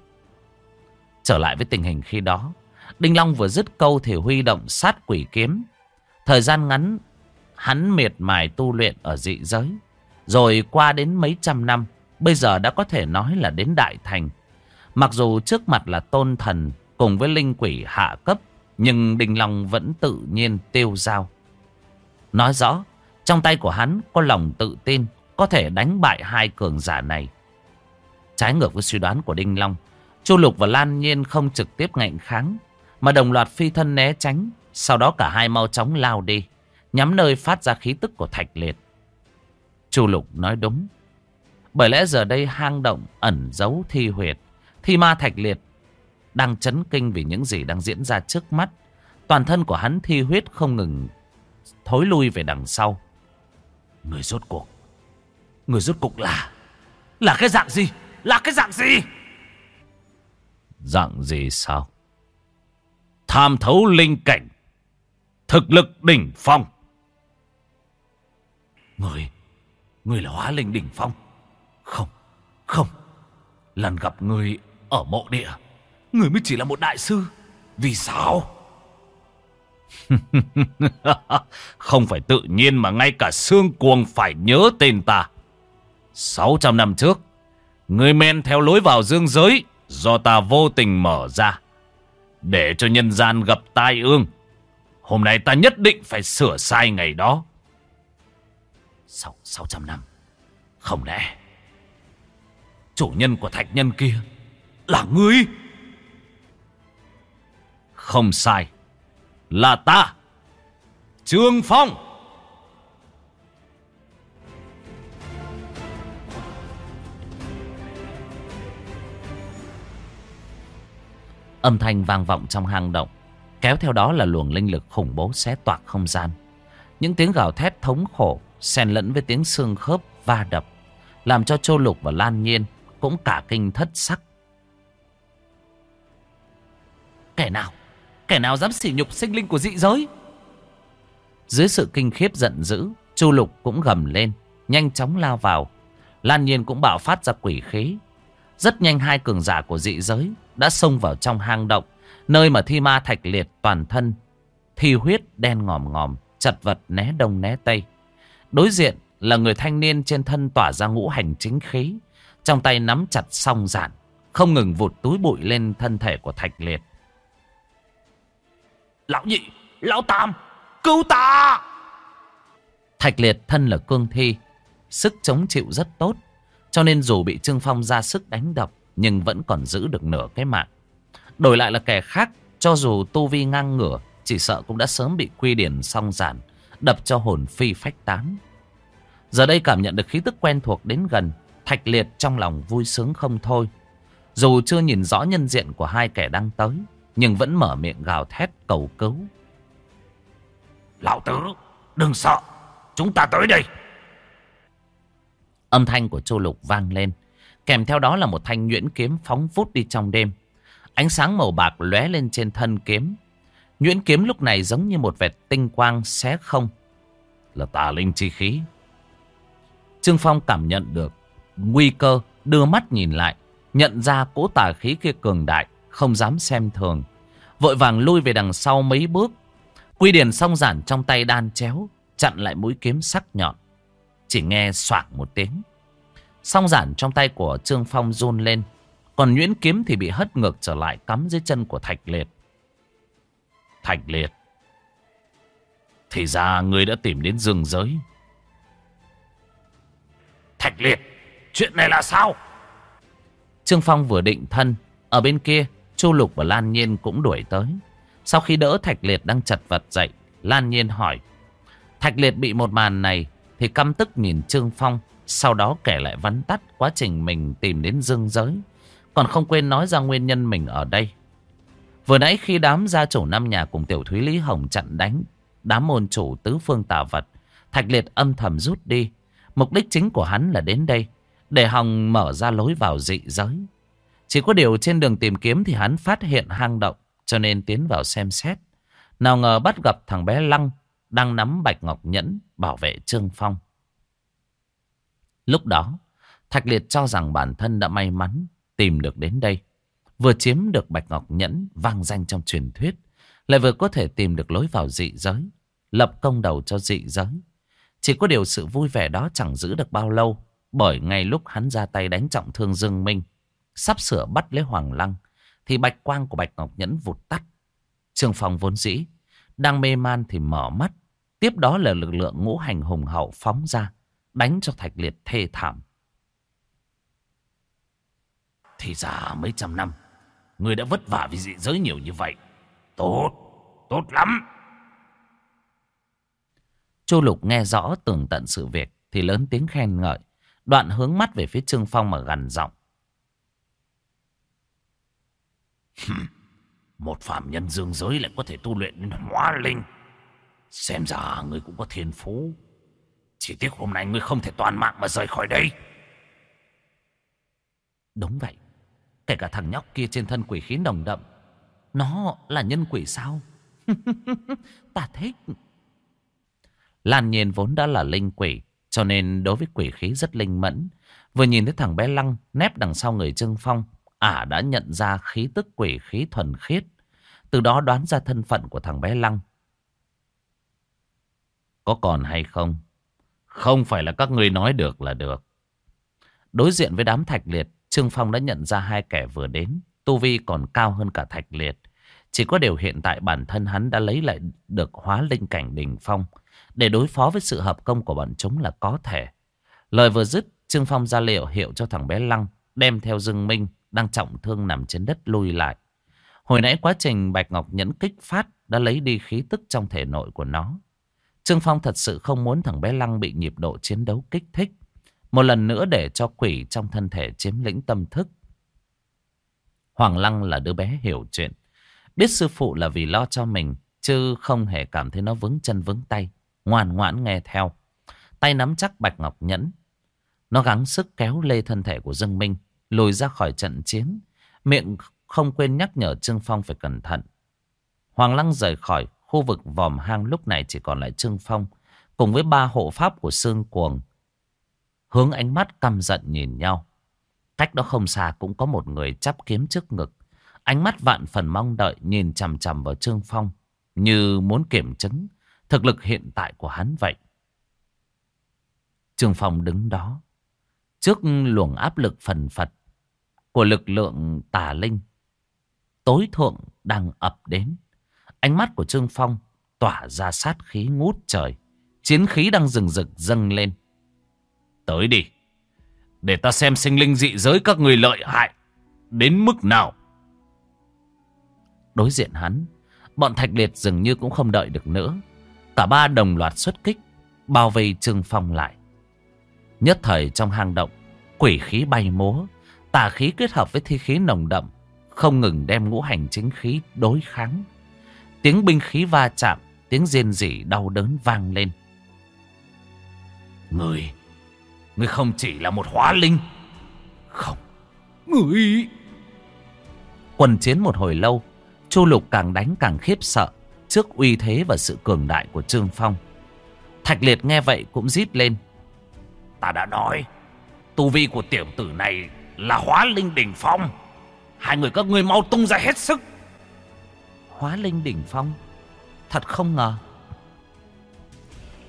Trở lại với tình hình khi đó. Đinh Long vừa dứt câu thì huy động sát quỷ kiếm. Thời gian ngắn hắn miệt mài tu luyện ở dị giới. Rồi qua đến mấy trăm năm Bây giờ đã có thể nói là đến đại thành. Mặc dù trước mặt là tôn thần cùng với linh quỷ hạ cấp, nhưng Đinh Long vẫn tự nhiên tiêu dao. Nói rõ, trong tay của hắn có lòng tự tin có thể đánh bại hai cường giả này. Trái ngược với suy đoán của Đinh Long, Chu Lục và Lan Nhiên không trực tiếp ngạnh kháng, mà đồng loạt phi thân né tránh, sau đó cả hai mau chóng lao đi, nhắm nơi phát ra khí tức của Thạch Liệt. Chu Lục nói đúng, bởi lẽ giờ đây hang động ẩn giấu thi huyệt. Thi ma thạch liệt đang chấn kinh vì những gì đang diễn ra trước mắt. Toàn thân của hắn thi huyết không ngừng thối lui về đằng sau. Người rốt cuộc. Người rốt cuộc là... Là cái dạng gì? Là cái dạng gì? Dạng gì sao? Tham thấu linh cảnh. Thực lực đỉnh phong. Người... Người là hóa linh đỉnh phong. Không, không. Lần gặp người ở mộ địa, người mới chỉ là một đại sư. Vì sao? [laughs] Không phải tự nhiên mà ngay cả xương cuồng phải nhớ tên ta. 600 năm trước, người men theo lối vào dương giới, Do ta vô tình mở ra Để cho nhân gian gặp tai ương Hôm nay ta nhất định phải sửa sai ngày đó Sau 600 năm Không lẽ Chủ nhân của thạch nhân kia Là ngươi không sai. Là ta, Trương Phong. Âm thanh vang vọng trong hang động, Kéo theo đó là luồng linh lực khủng bố xé toạc không gian. Những tiếng gào thét thống khổ, xen lẫn với tiếng xương khớp va đập, Làm cho Châu Lục và Lan Nhiên Cũng cả kinh thất sắc. Kẻ nào? Kẻ nào dám sỉ nhục sinh linh của dị giới? Dưới sự kinh khiếp giận dữ, Chu Lục cũng gầm lên, Nhanh chóng lao vào. Lan Nhiên cũng bạo phát ra quỷ khí. Rất nhanh hai cường giả của dị giới Đã xông vào trong hang động, Nơi mà thi ma thạch liệt toàn thân, Thi huyết đen ngòm ngòm, Chật vật né đông né tây. Đối diện là người thanh niên trên thân tỏa ra ngũ hành chính khí, Trong tay nắm chặt song giản, Không ngừng vụt túi bụi lên thân thể của thạch liệt. Lão nhị, lão tam, cứu ta! Thạch liệt thân là cương thi Sức chống chịu rất tốt Cho nên dù bị Trương Phong ra sức đánh đập Nhưng vẫn còn giữ được nửa cái mạng. Đổi lại là kẻ khác Cho dù tu vi ngang ngửa Chỉ sợ cũng đã sớm bị quy điển song giản Đập cho hồn phi phách tán. Giờ đây cảm nhận được khí tức quen thuộc đến gần Thạch liệt trong lòng vui sướng không thôi. Dù chưa nhìn rõ nhân diện của hai kẻ đang tới nhưng vẫn mở miệng gào thét cầu cứu Lão tứ Đừng sợ Chúng ta tới đây Âm thanh của Châu Lục vang lên Kèm theo đó là một thanh nhuyễn kiếm phóng vút đi trong đêm Ánh sáng màu bạc lóe lên trên thân kiếm. Nhuyễn kiếm lúc này giống như một vệt tinh quang xé không. Là tà linh chi khí. Trương Phong cảm nhận được nguy cơ, đưa mắt nhìn lại. Nhận ra cỗ tà khí kia cường đại, không dám xem thường. Vội vàng lui về đằng sau mấy bước. Quy điển song giản trong tay đan chéo, chặn lại mũi kiếm sắc nhọn. Chỉ nghe soảng một tiếng. Song giản trong tay của Trương Phong run lên. Còn nhuyễn kiếm thì bị hất ngược trở lại cắm dưới chân của Thạch Liệt. Thạch Liệt. Thì ra người đã tìm đến rừng giới. Thạch Liệt, chuyện này là sao? Trương Phong vừa định thân. Ở bên kia, Chu Lục và Lan Nhiên cũng đuổi tới. Sau khi đỡ Thạch Liệt đang chật vật dậy, Lan Nhiên hỏi. Thạch Liệt bị một màn này thì căm tức nhìn Trương Phong. Sau đó kể lại vắn tắt quá trình mình tìm đến dương giới. Còn không quên nói ra nguyên nhân mình ở đây Vừa nãy khi đám gia chủ năm nhà cùng tiểu thúy Lý Hồng chặn đánh Đám môn chủ tứ phương tà vật Thạch liệt âm thầm rút đi Mục đích chính của hắn là đến đây Để Hồng mở ra lối vào dị giới chỉ có điều trên đường tìm kiếm Thì hắn phát hiện hang động, Cho nên tiến vào xem xét Nào ngờ bắt gặp thằng bé Lăng Đang nắm bạch ngọc nhẫn Bảo vệ Trương Phong Lúc đó, Thạch liệt cho rằng bản thân đã may mắn tìm được đến đây. Vừa chiếm được Bạch Ngọc Nhẫn vang danh trong truyền thuyết. Lại vừa có thể tìm được lối vào dị giới. Lập công đầu cho dị giới. Chỉ có điều sự vui vẻ đó chẳng giữ được bao lâu. Bởi ngay lúc hắn ra tay đánh trọng thương Dương Minh. Sắp sửa bắt lấy Hoàng Lăng. Thì bạch quang của Bạch Ngọc Nhẫn vụt tắt. Trương Phong vốn dĩ. Đang mê man thì mở mắt. Tiếp đó là lực lượng ngũ hành hùng hậu phóng ra. Đánh cho Thạch Liệt thê thảm. Thì ra mấy trăm năm Người đã vất vả vì dị giới nhiều như vậy Tốt Tốt lắm Chu Lục nghe rõ tường tận sự việc Thì lớn tiếng khen ngợi Đoạn hướng mắt về phía Trương Phong mà gần giọng Một phạm nhân dương giới lại có thể tu luyện đến hóa linh. Xem ra người cũng có thiên phú. Chỉ tiếc hôm nay ngươi không thể toàn mạng mà rời khỏi đây. Đúng vậy. Kể cả thằng nhóc kia trên thân quỷ khí nồng đậm, Nó là nhân quỷ sao? [laughs] Ta thích. Lan nhiên vốn đã là linh quỷ, Cho nên đối với quỷ khí rất linh mẫn. Vừa nhìn thấy thằng bé Lăng Nép đằng sau người Trương Phong Ả đã nhận ra khí tức quỷ khí thuần khiết Từ đó đoán ra thân phận của thằng bé Lăng Có còn hay không Không phải là các ngươi nói được là được Đối diện với đám thạch liệt Trương Phong đã nhận ra hai kẻ vừa đến. Tu Vi còn cao hơn cả Thạch Liệt. Chỉ có điều hiện tại bản thân hắn đã lấy lại được hóa linh cảnh đỉnh phong. Để đối phó với sự hợp công của bọn chúng là có thể. Lời vừa dứt, Trương Phong ra liệu hiệu cho thằng bé Lăng. Đem theo Dương Minh, đang trọng thương nằm trên đất lùi lại. Hồi nãy quá trình Bạch Ngọc nhẫn kích phát đã lấy đi khí tức trong thể nội của nó. Trương Phong thật sự không muốn thằng bé Lăng bị nhịp độ chiến đấu kích thích. Một lần nữa để cho quỷ trong thân thể chiếm lĩnh tâm thức. Hoàng Lăng là đứa bé hiểu chuyện. Biết sư phụ là vì lo cho mình. Chứ không hề cảm thấy nó vững chân vững tay. Ngoan ngoãn nghe theo. Tay nắm chắc Bạch Ngọc Nhẫn. Nó gắng sức kéo lê thân thể của Dương Minh. Lùi ra khỏi trận chiến. Miệng không quên nhắc nhở Trương Phong phải cẩn thận. Hoàng Lăng rời khỏi khu vực vòm hang, lúc này chỉ còn lại Trương Phong. Cùng với ba hộ pháp của Sương Cuồng, Hướng ánh mắt căm giận nhìn nhau. Cách đó không xa cũng có một người chắp kiếm trước ngực. Ánh mắt vạn phần mong đợi, nhìn chằm chằm vào Trương Phong. Như muốn kiểm chứng thực lực hiện tại của hắn vậy. Trương Phong đứng đó. Trước luồng áp lực phần phật của lực lượng tà linh. Tối thượng đang ập đến. Ánh mắt của Trương Phong tỏa ra sát khí ngút trời. Chiến khí đang rừng rực dâng lên. Tới đi. Để ta xem sinh linh dị giới các người lợi hại. Đến mức nào. Đối diện hắn. Bọn thạch liệt dường như cũng không đợi được nữa. Cả ba đồng loạt xuất kích. Bao vây Trương Phong lại. Nhất thời trong hang động. Quỷ khí bay múa. Tà khí kết hợp với thi khí nồng đậm. Không ngừng đem ngũ hành chính khí đối kháng. Tiếng binh khí va chạm. Tiếng rên rỉ đau đớn vang lên. Người Ngươi không chỉ là một hóa linh Không Ngươi Quần chiến một hồi lâu Chu Lục càng đánh càng khiếp sợ Trước uy thế và sự cường đại của Trương Phong Thạch Liệt nghe vậy cũng rít lên Ta đã nói, Tu vi của tiểu tử này Là hóa linh đỉnh phong. Hai người các ngươi mau tung ra hết sức. Hóa linh đỉnh phong? Thật không ngờ.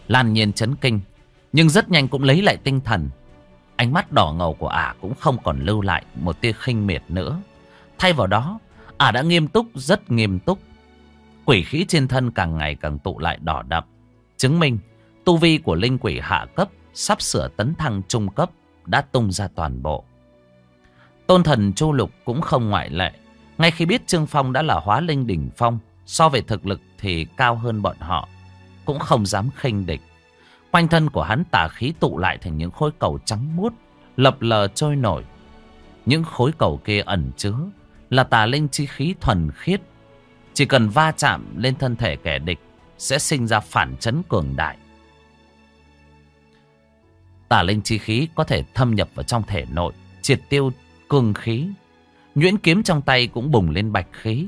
Lan nhiên chấn kinh, nhưng rất nhanh cũng lấy lại tinh thần. Ánh mắt đỏ ngầu của ả cũng không còn lưu lại một tia khinh miệt nữa. Thay vào đó, Ả đã nghiêm túc, rất nghiêm túc. Quỷ khí trên thân càng ngày càng tụ lại đỏ đậm, Chứng minh Tu vi của linh quỷ hạ cấp Sắp sửa tấn thăng trung cấp Đã tung ra toàn bộ Tôn thần Chu Lục cũng không ngoại lệ Ngay khi biết Trương Phong đã là hóa linh đỉnh phong So về thực lực thì cao hơn bọn họ Cũng không dám khinh địch Quanh thân của hắn tà khí tụ lại thành những khối cầu trắng muốt, lập lờ trôi nổi. Những khối cầu kia ẩn chứa là tà linh chi khí thuần khiết. Chỉ cần va chạm lên thân thể kẻ địch sẽ sinh ra phản chấn cường đại. Tà linh chi khí có thể thâm nhập vào trong thể nội, triệt tiêu cường khí. Nhuyễn kiếm trong tay cũng bùng lên bạch khí,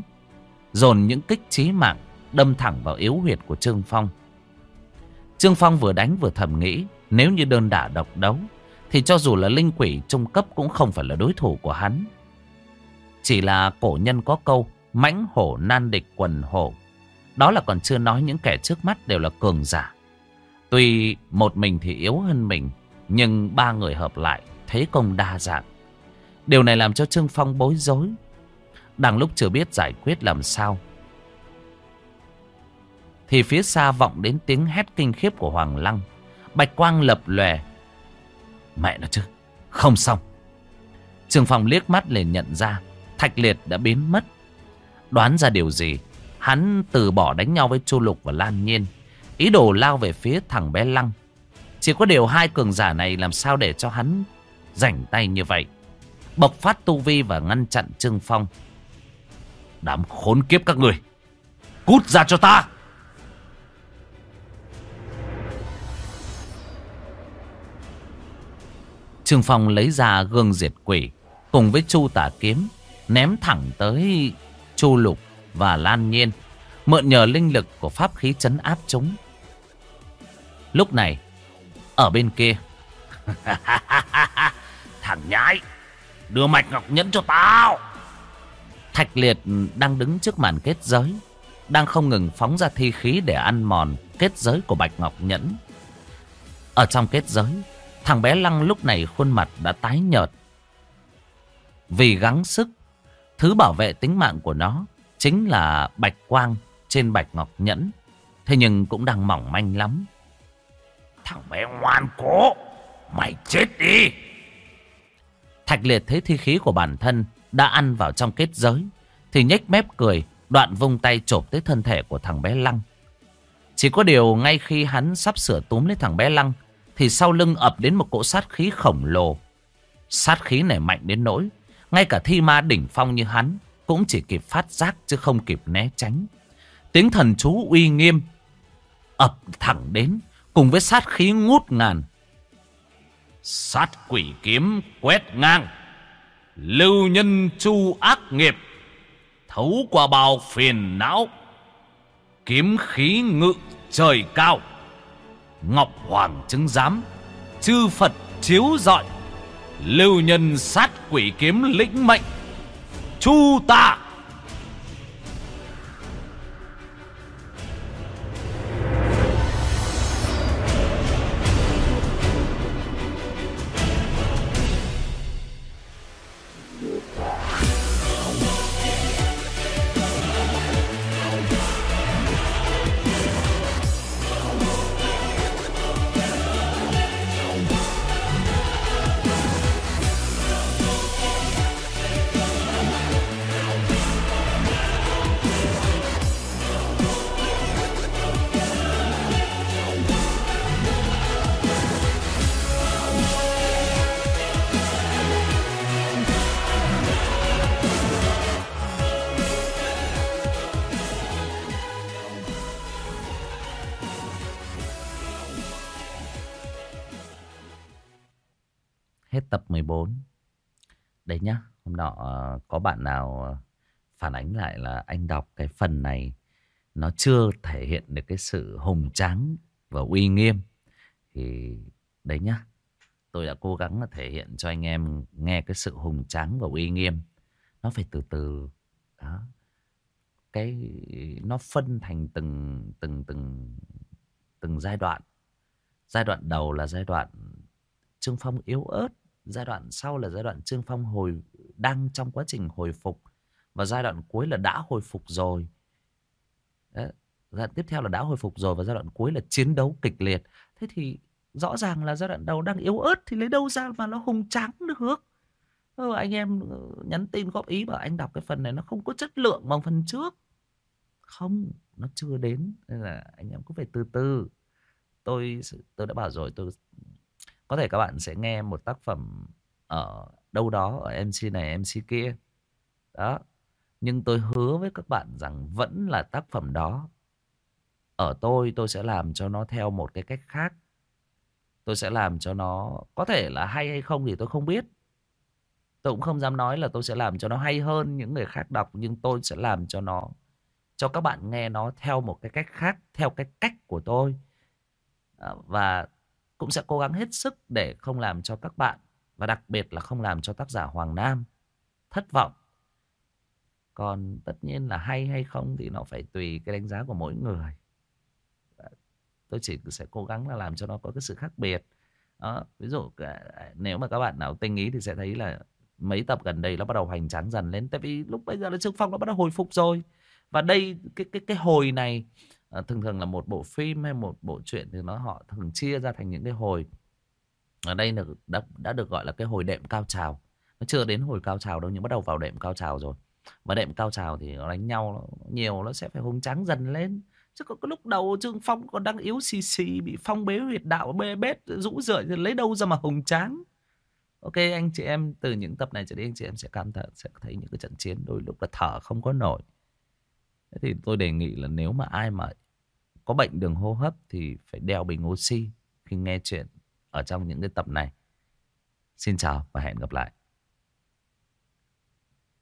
dồn những kích chí mạng đâm thẳng vào yếu huyệt của Trương Phong. Trương Phong vừa đánh vừa thầm nghĩ Nếu như đơn đả độc đấu Thì cho dù là linh quỷ trung cấp cũng không phải là đối thủ của hắn Chỉ là cổ nhân có câu Mãnh hổ nan địch quần hổ Đó là còn chưa nói những kẻ trước mắt đều là cường giả Tuy một mình thì yếu hơn mình nhưng ba người hợp lại Thế công đa dạng Điều này làm cho Trương Phong bối rối Đang lúc chưa biết giải quyết làm sao thì phía xa vọng đến tiếng hét kinh khiếp của Hoàng Lăng. Bạch quang lập lòe. Mẹ nó chứ, không xong. trương phong liếc mắt liền nhận ra Thạch Liệt đã biến mất. Đoán ra điều gì, hắn từ bỏ đánh nhau với Chu Lục và Lan Nhiên. Ý đồ lao về phía thằng bé Lăng. Chỉ có điều hai cường giả này làm sao để cho hắn rảnh tay như vậy. Bộc phát tu vi và ngăn chặn Trương Phong. Đám khốn kiếp các người. Cút ra cho ta. Trương Phong lấy ra gương diệt quỷ cùng với Chu Tả Kiếm ném thẳng tới Chu Lục và Lan Nhiên, mượn nhờ linh lực của pháp khí chấn áp chúng. Lúc này, ở bên kia, [laughs] thằng nhãi đưa mạch ngọc nhẫn cho tao. Thạch Liệt đang đứng trước màn kết giới, đang không ngừng phóng ra thi khí để ăn mòn kết giới của Bạch Ngọc Nhẫn. Ở trong kết giới, Thằng bé Lăng lúc này khuôn mặt đã tái nhợt. Vì gắng sức, thứ bảo vệ tính mạng của nó chính là bạch quang trên bạch ngọc nhẫn. Thế nhưng cũng đang mỏng manh lắm. Thằng bé ngoan cố, mày chết đi. Thạch liệt thấy thi khí của bản thân đã ăn vào trong kết giới. Thì nhếch mép cười, đoạn vung tay chộp tới thân thể của thằng bé Lăng. Chỉ có điều ngay khi hắn sắp sửa túm lấy thằng bé Lăng, thì sau lưng ập đến một cỗ sát khí khổng lồ. Sát khí này mạnh đến nỗi, ngay cả thi ma đỉnh phong như hắn cũng chỉ kịp phát giác chứ không kịp né tránh. Tiếng thần chú uy nghiêm ập thẳng đến cùng với sát khí ngút ngàn. Sát quỷ kiếm quét ngang, lưu nhân chu ác nghiệp, thấu qua bao phiền não, kiếm khí ngự trời cao. Ngọc Hoàng chứng giám, chư Phật chiếu rọi, lưu nhân sát quỷ kiếm lĩnh mệnh, chu ta. 14. Đấy nhá, hôm nọ ờ, có bạn nào ờ, phản ánh lại là anh đọc cái phần này nó chưa thể hiện được cái sự hùng tráng và uy nghiêm. Thì đấy nhá, tôi đã cố gắng là thể hiện cho anh em nghe cái sự hùng tráng và uy nghiêm. Nó phải từ từ đó. Cái nó phân thành từng từng từng từng giai đoạn. Giai đoạn đầu là giai đoạn Trương Phong yếu ớt Giai đoạn sau là giai đoạn Trương Phong hồi đang trong quá trình hồi phục và giai đoạn cuối là đã hồi phục rồi. Đấy. Giai đoạn tiếp theo là đã hồi phục rồi và giai đoạn cuối là chiến đấu kịch liệt. Thế thì rõ ràng là giai đoạn đầu đang yếu ớt thì lấy đâu ra mà nó hùng tráng được. Ừ, anh em ờ, nhắn tin góp ý bảo anh đọc cái phần này nó không có chất lượng bằng phần trước. Không, nó chưa đến. Nên là anh em cũng phải từ từ. Tôi tôi đã bảo rồi tôi có thể các bạn sẽ nghe một tác phẩm ở đâu đó ở MC này MC kia. Đó. Nhưng tôi hứa với các bạn rằng vẫn là tác phẩm đó. Ở tôi tôi sẽ làm cho nó theo một cái cách khác. Tôi sẽ làm cho nó có thể là hay hay không thì tôi không biết. Tôi cũng không dám nói là tôi sẽ làm cho nó hay hơn những người khác đọc nhưng tôi sẽ làm cho nó cho các bạn nghe nó theo một cái cách khác, theo cái cách của tôi. Ờ, và cũng sẽ cố gắng hết sức để không làm cho các bạn và đặc biệt là không làm cho tác giả Hoàng Nam thất vọng. Còn tất nhiên là hay hay không thì nó phải tùy cái đánh giá của mỗi người. Tôi chỉ sẽ cố gắng là làm cho nó có cái sự khác biệt. Đó, ví dụ à, à, nếu mà các bạn nào tinh ý thì sẽ thấy là mấy tập gần đây nó bắt đầu hoành tráng dần lên tại vì lúc bây giờ là Trương Phong nó bắt đầu hồi phục rồi. Và đây cái cái cái hồi này à, thường thường là một bộ phim hay một bộ truyện thì nó họ thường chia ra thành những cái hồi. Ở đây là đã, đã được gọi là cái hồi đệm cao trào. Nó chưa đến hồi cao trào đâu nhưng bắt đầu vào đệm cao trào rồi. Và đệm cao trào thì nó đánh nhau nó, nhiều nó sẽ phải hùng tráng dần lên. Chứ có cái lúc đầu trương phong còn đang yếu xì xì bị phong bế huyệt đạo bê bết rũ rượi thì lấy đâu ra mà hùng tráng. Ok anh chị em từ những tập này trở đi anh chị em sẽ cảm thấy sẽ thấy những cái trận chiến đôi lúc là thở không có nổi. Thế thì tôi đề nghị là nếu mà ai mà có bệnh đường hô hấp thì phải đeo bình oxy khi nghe chuyện ở trong những cái tập này. Xin chào và hẹn gặp lại.